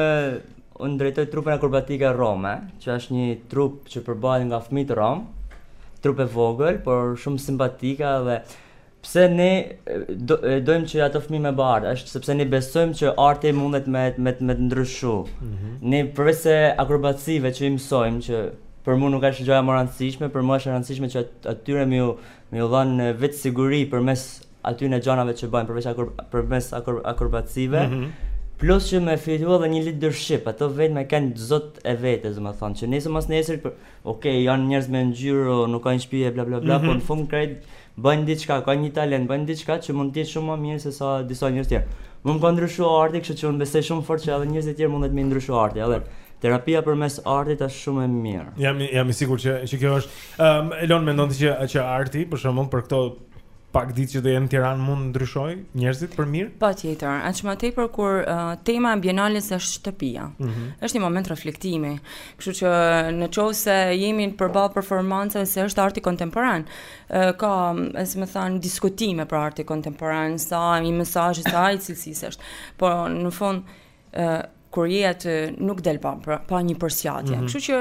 unë drejtoj trupën akrobatike rome, që është një trup që përbëhet nga fëmijët rom. Trup e vogël, por shumë simpatike dhe pse ne do, dojmë që ato fëmijë me ba art, është sepse ne besojmë që arti mundet me me me të ndryshu. Mm -hmm. Ne përveç akrobacive që i mësojmë që për mua nuk është gjëja më e rëndësishme, për mua është e rëndësishme që atyre me Me u dhanë vetësiguri përmes atyne gjanave që bëjmë, përveç akur, përmes akur, akurbacive, mm -hmm. plus që me fitu edhe një leadership, ato vetë me kanë zot e vetës, domethënë, që nesër masnesër, për, ok, janë njerëz me ngjyrë, nuk kanë shtëpi e bla bla bla, mm -hmm. por në fund krejt bëjnë diçka, kanë një talent, bëjnë diçka që mund të jetë shumë më mirë se sa disa njerëz tjerë. Mu m'ka ndryshuar arti, kështu që unë besoj shumë fort që edhe njerëz të tjerë mund t'i ndryshojë arti, edhe terapia përmes artit është shumë e mirë. Jam jam i sigurt që që kjo është Ëm um, Elona mendon ti që që arti për shembull për këto pak ditë që do jenë në Tiranë mund të ndryshojë njerëzit për mirë? Patjetër, aq më tepër kur uh, tema e bienales është shtëpia. Mm -hmm. Është një moment reflektimi. Kështu që në qoftë se jemi përballë performancave se është arti kontemporan, uh, ka, si me thënë, diskutime për artin kontemporan, sa i mesazhit, sa i cilësisë është. Po në fund ë kur je aty nuk del pa, pa një përsiatje. Mm -hmm. Kështu që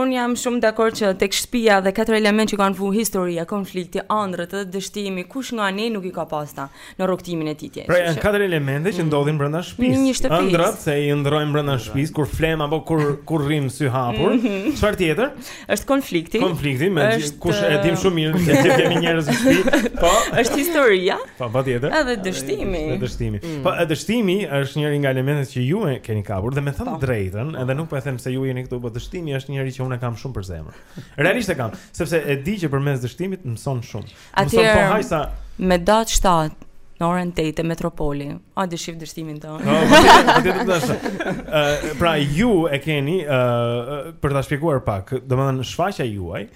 un jam shumë dakord që tek shtëpia dhe katër elementët që kanë vu historia, konflikti, ëndrrat dhe dështimi, kush nga ne nuk i ka pas këta në rrugtimin e tij të jetës. Pra janë katër elemente që mhm. ndodhin brenda shtëpisë. Ëndrrat se i ëndërrojmë brenda shtëpisë kur flemë apo kur kur rrim sy hapur. Mhm. Çfarë mm -hmm. tjetër? Është konflikti. Konflikti ne e dimë shumë mirë se i kemi njerëz në shtëpi. Po, është historia. Po, patjetër. Edhe dështimi. Edhe dështimi. Mm. Po, edhe dështimi është njëri nga elementet që ju e keni kapur dhe me thënë po. të drejtën, edhe nuk po e them se ju jeni këtu, po dështimi është njëri që unë e kam shumë për zemër. Realisht e kam, sepse e di që përmes dështimit mëson shumë. Atëherë po sa me datë 7 në orën 8 te Metropoli. Hajde shif dështimin tonë. Po, po, po, po, po, pra ju e keni ë uh, për ta shpjeguar pak, domethënë shfaqja juaj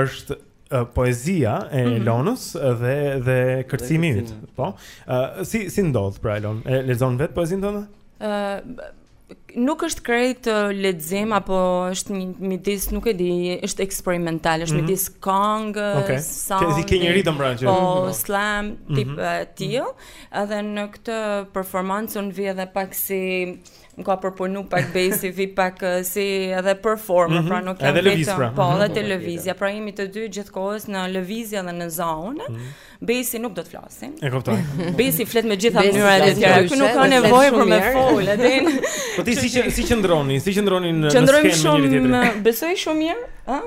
është uh, poezia e mm -hmm. Elonës dhe dhe kërcimi yt, po. Ë uh, si si ndodh pra Elon? E lexon vet poezinë tënde? Ë uh, nuk është krejt uh, lexim apo është një midis, nuk e di, është eksperimental, është mm -hmm. midis kangë, okay. sound. Ti ke një ritëm pra që. Po, mm -hmm. slam mhm. tip mm -hmm. tillë, edhe në këtë performancë un vi edhe pak si më ka përpunu pak besi, vi pak si edhe performer, mm -hmm. pra nuk jam vetëm, pra. po, mm -hmm. edhe mhm. te lëvizja, pra jemi të dy gjithë kohës në lëvizje edhe në zanë. Mm -hmm Besi nuk do të flasi. E kuptoj. Besi flet me gjitha mënyrat e tjera. Ky nuk ka nevojë për me fol, edhe. Po ti si që si qëndroni, si qëndroni në skenë me njëri tjetrin? Qëndrojmë besoj shumë mirë, ë?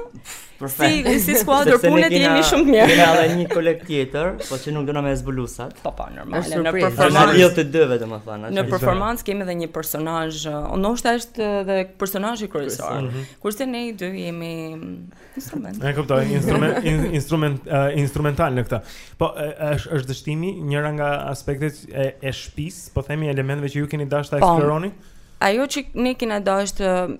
Perfekt. Si si skuadër punët i kemi shumë mirë. Kemi edhe një koleg tjetër, po që nuk dona me zbulu sot. Po po, normal. Në performancë jo të dyve domethënë. Në performancë kemi edhe një personazh, ndoshta është edhe personazhi kryesor. Mhm. Kurse ne të dy jemi Instrument. E kuptoj, instrument, instrument uh, instrumental në këtë. Po është është dështimi njëra nga aspektet e, e shtëpisë, po themi elementëve që ju keni dashur ta po, eksploroni? Ajo që ne kemi dashur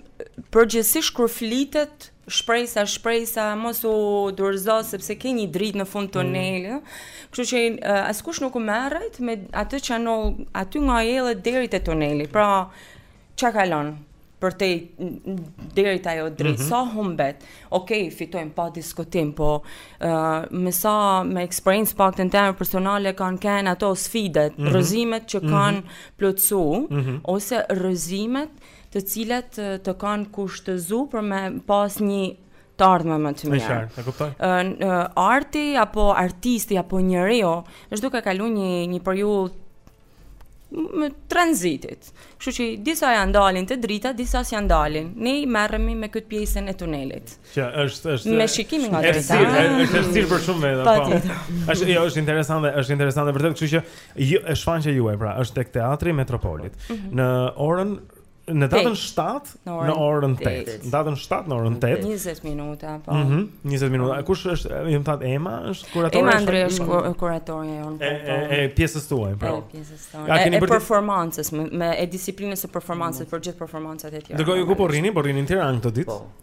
përgjithsisht kur flitet shpresa, shpresa, mos u dorëzo sepse ke një dritë në fund tuneli. Mm. Kështu që uh, askush nuk merret me atë që janë aty nga je deri te tuneli. Pra, Ça kalon për te deri te ajo dritë, mm -hmm. sa humbet, ok, fitojmë pa diskutim, po uh, me sa me eksperiencë të paktën teme personale kanë kenë ato sfidat, mm -hmm. rrëzimet që mhm. kanë mm -hmm. plotësu, mm -hmm. ose rrëzimet të cilat të kanë kushtëzu për me pas një të ardhme më të mirë. E kuptoj. Arti apo artisti apo njeriu është duke kalu një një periudhë tranziti. Kështu që disa janë, dalin te drita, disa s'janë, dalin. Ne merremi me këtë pjesën e tunelit. Që është është me shikim nga drita. Është stil, është stil për shumë veta, po. Është jo, është interesante, është interesante vërtet, kështu që shfaqja juaj, pra, është tek teatri Metropolit. Mhm. Në orën Në datën 7 në orën 8. Në datën 7 në orën 8. 20 minuta, po. Mhm, 20 minuta. Po. Kush është? Ju më thatë Ema është kuratorja. Ema Andrea është mm. kuratorja jonë. Po, e po. e pjesës tuaj, po. E pjesës tonë. Ja, e performancës me e disiplinës së performancës për gjithë performancat e tjera. Ndërkohë ju ku po rrini, po rrini në Tiranë këto ditë. Po.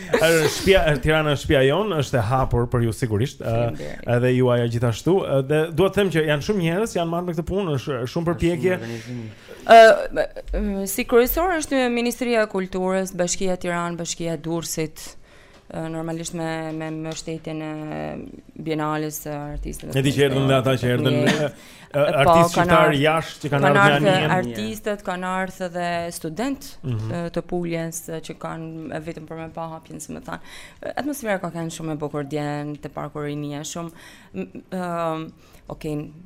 Ajo shtëpia, Tirana është shtëpia jonë, është e hapur për ju sigurisht. Edhe juaja gjithashtu. Dhe dua të them që janë shumë njerëz që janë marrë me këtë punë, është shumë përpjekje. Ë si kryesor është Ministria e Kulturës, Bashkia e Tiranës, Bashkia e Durrësit normalisht me me mbështetjen e Bienales së artistëve. Ne di që erdhën ata që erdhën artistë shqiptarë jashtë që kanë ardhur në Anglia. Artistët kanë ardhur edhe studentë mm -hmm. të Puljes që kanë vetëm për me pa hapjen, si më thanë. Atmosfera ka qenë shumë e bukur dje te parku Rinia, shumë ëm Ok,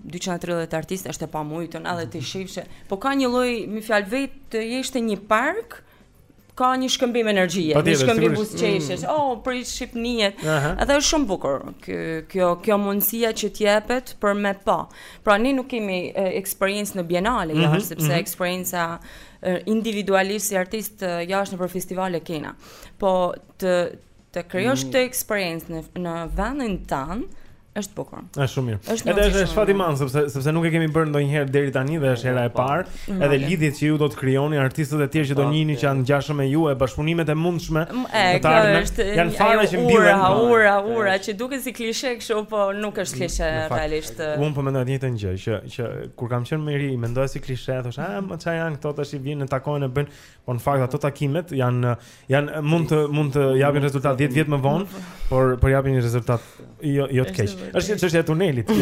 230 artistë është e pamujtun edhe t'i shifsh. Po ka një lloj, me fjalë vetëm të jesh te një park, mm ka një shkëmbim energjie, një shkëmbim buzëqeshjesh. Mm. Oh, prej Shqipnijet. Edhe është shumë bukur ky kjo kjo mundësia që të jepet për me pa. Pra ne nuk kemi eksperiencë në bienale, mm -hmm, jashtë, sepse mm -hmm. eksperienca individualisht si artistë jashtë nëpër festivale kena. Po të Të krijosh këtë eksperiencë në në vendin tënd është bukur. Është shumë mirë. Është edhe është shfatiman sepse sepse nuk e kemi bërë ndonjëherë deri tani dhe është hera e po. parë. Edhe lidhjet që ju do të krijoni artistët e tjerë që do njihni, që janë ngjashëm me ju e bashkëpunimet e mundshme. Këta është janë fara që mbillen. Ura, ura, ura që duket si klishe kështu, po nuk është klishe realisht. Unë po mendoj të njëjtën gjë që që kur kam qenë më i ri, mendoja si klishe, thosha, "Ah, mo ça janë këto tashi, vinë, takohen e bëjnë." Po në fakt ato takimet janë janë mund të mund të japin rezultat 10 vjet më vonë, por por japin një rezultat jo jo të keq. Është çështja e tunelit.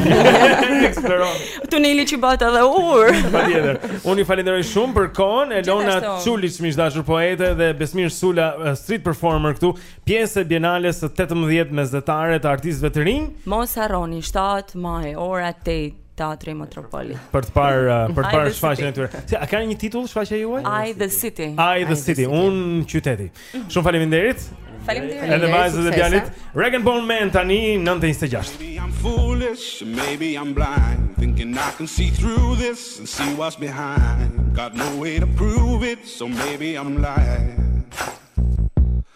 Tuneli që bëhet edhe urë. Patjetër. Unë ju falenderoj shumë për kohën Elona Çuliq, mike e dashur poete dhe Besmir Sula, eh, street performer këtu, pjesë e Bienales së 18 mesdhetare të artistëve të rinj. Mos harroni 7 maj ora 8. Teatri Metropol. Për të parë, për të parë shfaqjen e tyre. Si a ka një titull shfaqja juaj? I the City. I the City, unë qyteti. Shumë faleminderit. Faleminderit. Edhe vajzës e djalit. Rag and Bone Man tani 9:26. Maybe I'm foolish, maybe I'm blind, thinking I can see through this and see what's behind. Got no way to prove it, so maybe I'm lying.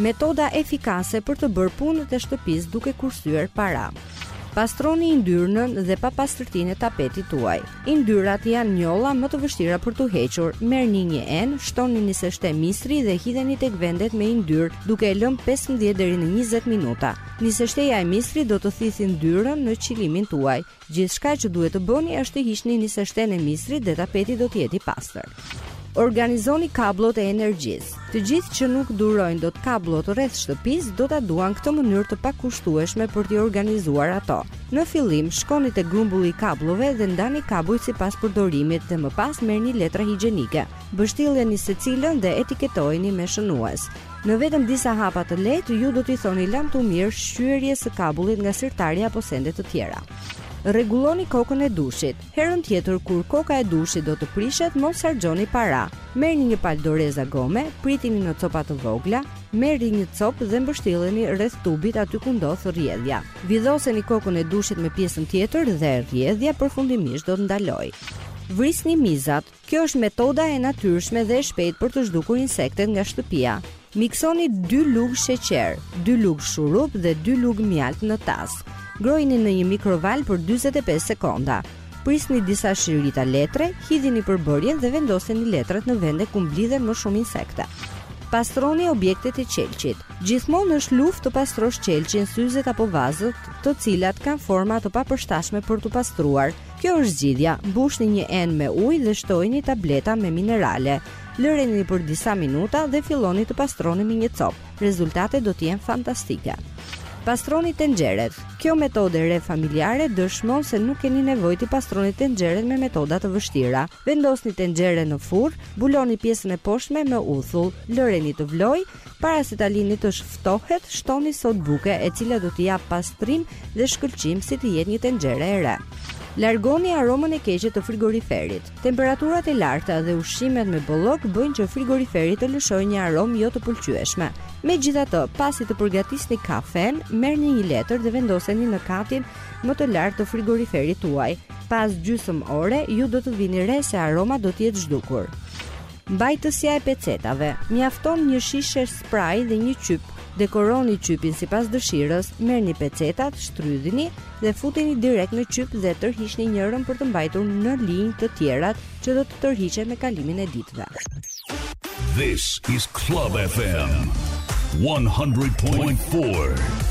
Metoda efikase për të bërë punët e shtëpisë duke kursyer para. Pastroni yndyrnën dhe papastërtinë e tapetit tuaj. Yndyrat janë njolla më të vështira për t'u hequr. Merrni një enë, shtoni niseshte misri dhe hidheni tek vendet me yndyrë, duke e lënë 15 deri në 20 minuta. Niseshteja e misrit do të thithë yndyrën në qilimin tuaj. Gjithçka që duhet të bëni është të hiqni niseshtenë e misrit dhe tapeti do të jetë i pastër. Organizoni kabllot e energjisë. Të gjithë që nuk durojnë dot kabllot rreth shtëpisë do ta duan këtë mënyrë të pakushtueshme për t'i organizuar ato. Në fillim shkoni te grumbulli i kabllove dhe ndani kabujt sipas përdorimit dhe më pas merrni letra higjienike. Mbështilleni secilën dhe etiketojeni me shënues. Në vetëm disa hapa të lehtë, ju do t'i thoni lamtumirë shqyerjes së kabullit nga sirtari apo sende të tjera. Rregulloni kokën e dushit. Herën tjetër kur koka e dushit do të prishet, mos harxhoni para. Merrni një palë doreza gome, pritini në copa të vogla, merrni një copë dhe mbështilleni rreth tubit aty ku ndodh rrjedhja. Vidhoseni kokën e dushit me pjesën tjetër dhe rrjedhja përfundimisht do të ndalojë. Vrisni mizat. Kjo është metoda e natyrshme dhe e shpejtë për të zhdukur insektet nga shtëpia. Miksoni dy lugë sheqer, dy lugë shurup dhe dy lugë mjaltë në tas. Ngrohini në një mikrovalë për 45 sekonda. Prisni disa shirita letre, hidhini përbërjen dhe vendoseni letrat në vende ku mblidhen më shumë insekte. Pastroni objektet e qelqit. Gjithmonë është luftë të pastrosh qelqin, syzet apo vazët, të cilat kanë forma të papërshtatshme për t'u pastruar, Kjo është zgjidhja, mbushni një enë me ujë dhe shtojini tableta me minerale. Lëreni për disa minuta dhe filloni të pastroni me një copë. Rezultatet do të jenë fantastike. Pastroni tenxheret. Kjo metodë e re familjare dëshmon se nuk keni nevojë t'i pastroni tenxheret me metoda të vështira. Vendosni tenxheren në furrë, mbuloni pjesën e poshtme me uthull, lëreni të vlojë Para se ta lini të ftohet, shtoni sodë buke e cila do t'i japë pastrim dhe shkëlqim si të jetë një tenxhere e re. Largoni aromën e keqe të frigoriferit. Temperaturat e larta dhe ushqimet me bollok bëjnë që frigoriferi të lëshojë një aromë jo të pëlqyeshme. Megjithatë, pasi të përgatisni kafenë, merrni një letër dhe vendoseni në katin më të lartë të frigoriferit tuaj. Pas gjysmë ore, ju do të vini re se aroma do të jetë zhdukur. Mbajtësja e pecetave, Mjafton një shishe spray dhe një qyp. Dekoroni qypin sipas dëshirës. Merrni pecetat, shtrydhini dhe futini direkt në qyp dhe tërhiqni njërën për t'i mbajtur në linjë të tjerat që do të tërhiqen me kalimin e ditëve. This is Club FM 100.4.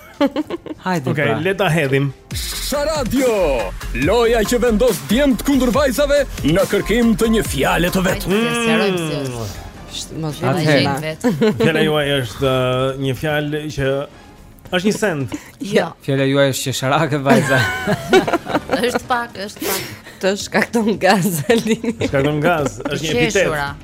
Hajde okay, pra. Okej, le ta hedhim. Sharadio, loja që vendos djemtë kundër vajzave në kërkim të një fjale të vet. Mm. Mos vjen ai vet. Fjala juaj është uh, një fjalë që është një send. Jo. Fjala juaj është qesharake vajza. Është pak, është pak. Të shkakton gaz, Alini. Shkakton gaz, është një epitet.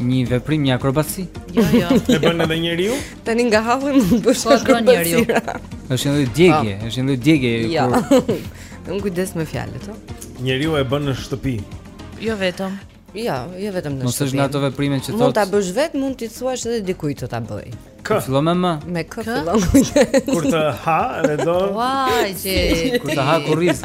Një veprim një akrobaci? Jo, jo. E bën edhe njeriu? Tani nga halli mund të bësh akrobaci. Është një djegje, po. është një djegje jo. kur Unë kujdes me fjalët, ëh. Njeriu e bën në shtëpi. Jo vetëm. Jo, jo vetëm në shtëpi. Mos është nga ato veprime që thotë. Mund ta bësh vetë, mund t'i thuash edhe dikujt të ta bëj. Kë? Fillon me m. Me k fillon? Kur të ha, edhe do. Ua, që. Kur të ha kurriz.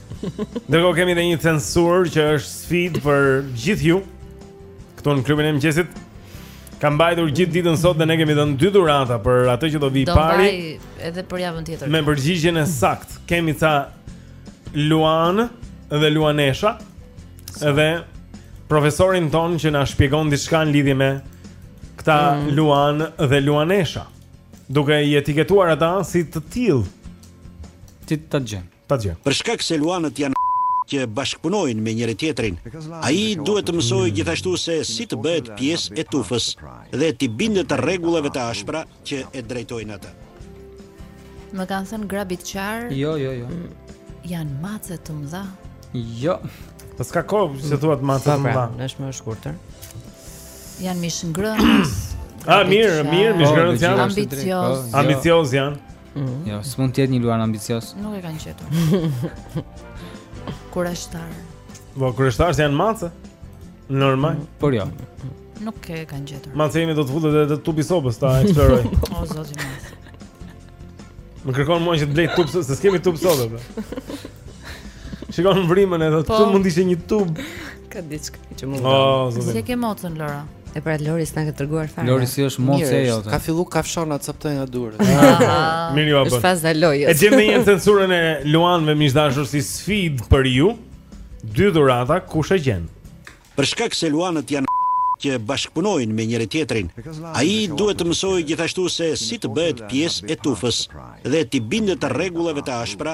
Ndërkohë kemi edhe një censur që është sfidë për gjithë ju. Këtu në klubin e mëngjesit ka mbajtur gjithë ditën sot dhe ne kemi dhënë dy dhurata për atë që do vi pari. Do mbaj edhe për javën tjetër. Me përgjigjen e saktë kemi ca luanë dhe luanesha. Edhe profesorin tonë që na shpjegon diçka në lidhje me këta mm. luanë dhe luanesha. Duke i etiketuar ata si të tillë. Ti ta gjen. Ta gjen. Për shkak se luanët janë që bashkëpunojnë me njëri-tjetrin, ai duhet të mësojë gjithashtu se si të bëhet pjesë e tufës dhe t'i bindet rregullave të ashpra që e drejtojnë atë. Më kanë thënë grabitqarë. Jo, jo, jo. Janë mace të mëdha. Jo. Po s'ka kohë se thua të mace të pra, mëdha. Po, është më e shkurtër. Janë mishngrënës. Ah, mirë, mirë, mishngrënës janë. Ambicioz. Ambicioz janë. Mm. Jo, s'mund të jetë një luan ambicioz. Nuk e kanë gjetur. Kureshtar. Po kureshtare janë mace. Normal. Mm. Por jo. Nuk e kanë gjetur. Macja ime do të futet edhe të tubi i sobës ta eksplorojë. o zoti më. Më kërkon mua që të blej tub, se s'kemi tub sobe. Shikon vrimën edhe, po. mund të ishte një tub. Ka diçka që mund. Oh, si e ke macen Lora? E pra Lori s'na ka treguar fare. Lori si është macja jote. Ka fillu kafshon atë. Mirë ju apo. Është faza e lojës. E gjejmë një censurën e luanëve miq të dashur si sfidë për ju. Dy dhurata kush e gjen? Për shkak se luanët janë që bashkëpunojnë me njëri tjetrin. Ai duhet të mësojë gjithashtu se si të bëhet pjesë e tufës dhe t'i bindet rregullave të ashpra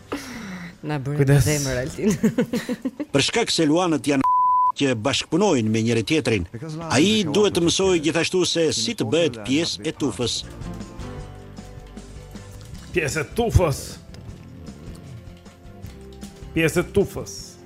Na bëre në zemër Altin. Për shkak se luanët janë që bashkëpunojnë me njëri tjetrin, ai duhet të mësojë gjithashtu se si të bëhet pjesë e tufës. Pjesë e tufës. Pjesë e tufës.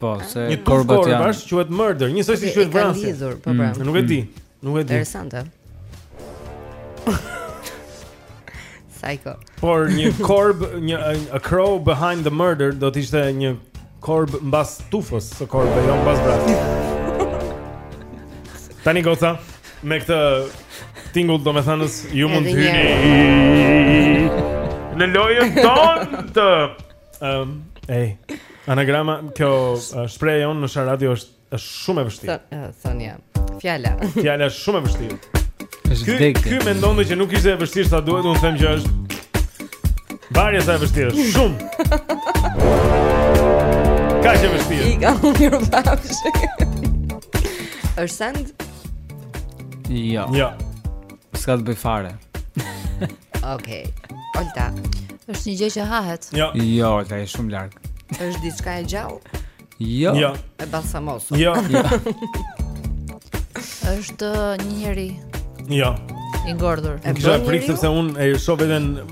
Po, se një korbash quhet murder, njësoj si quhet vrasje. Kanë lidhur, po pra. Nuk e di. Nuk e di. Interesante. Psycho. Por një korb, një a crow behind the murder do të ishte një korb mbas tufës së korbave, jo mbas vrasjes. Tani goca me këtë tingull do me thanë se ju mund të hyni në lojën tonë të Ëm, um, ej. Anagrama, kjo uh, shprehja jonë në Sha Radio është është shumë e vështirë. Sonja. Fjala. Fjala është shumë e vështirë. Është degë. Ky mendonte që nuk ishte e vështirë sa duhet, unë them që është Varja sa e vështirë, shumë. Kaq e vështirë. I ka unë mirë pafshë. Është send? Jo. Jo. S'ka të bëjë fare. Okej. Olta. Është një gjë që hahet. Jo. Jo, Olta është shumë larg. Është diçka e gjallë. Jo. Jo. E balsamosur. Jo. Është një njeri. Jo. I ngordhur. E bën sepse unë e shoh veten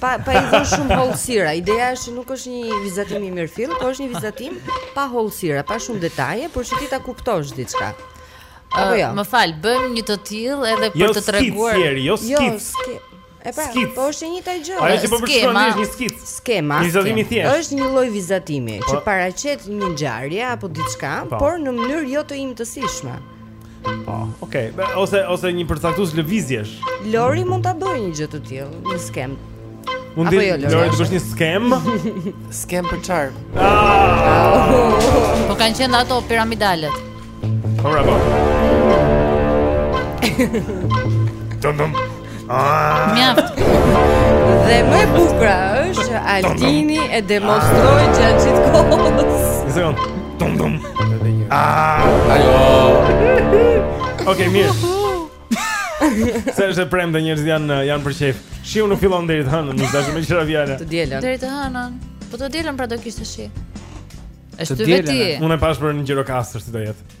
Pa pa i dhënë shumë hollësira. Ideja është që nuk është një vizatim i mirëfilltë, por është një vizatim pa hollësira, pa shumë detaje, por që ti ta kuptosh diçka. Apo jo. Më fal, bëjmë një të tillë edhe për jo të treguar. Jo, jo, jo, jo, E pra, skicë. po është e njëjta gjë. Ajo që po përshkruan është një skicë. Skema. Një vizatim i thjeshtë. Është një lloj vizatimi po. që paraqet një ngjarje apo diçka, po. por në mënyrë jo të imtësishme. Po, okay. Ose ose një përcaktues lëvizjesh. Lori mund ta bëjë një gjë të tillë, një skemë. Mundet jo, Lori të bësh një skemë? Skemë për çfarë? Ah! Po kanë qenë ato piramidalet. Po bravo. Dum dum. Ah. Mjaft. Dhe më e bukura është që Altini e demonstroi ah. gjatë gjithë kohës. Zon. Dum dum. Ah. Ajo. Okej, mirë. Se është e premte dhe njerëzit janë, janë për qejf Shiu nuk fillon deri të hënën, nuk dashur me qëra vjale Të dielën Deri të hënën Po të dielën pra do kishte shi Është të veti Unë e pashë për në Gjirokastër si do jetë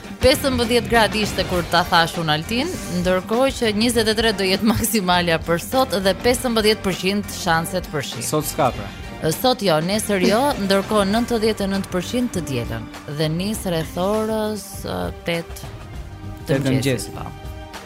15 gradë ishte kur ta thashë unë Altin, ndërkohë që 23 do jetë maksimalja për sot dhe 15% shanset për shi. Sot s'ka pra. Sot jo, nesër jo, ndërkohë 99% të dielën dhe nis rreth orës 8 të mëngjesit. Po.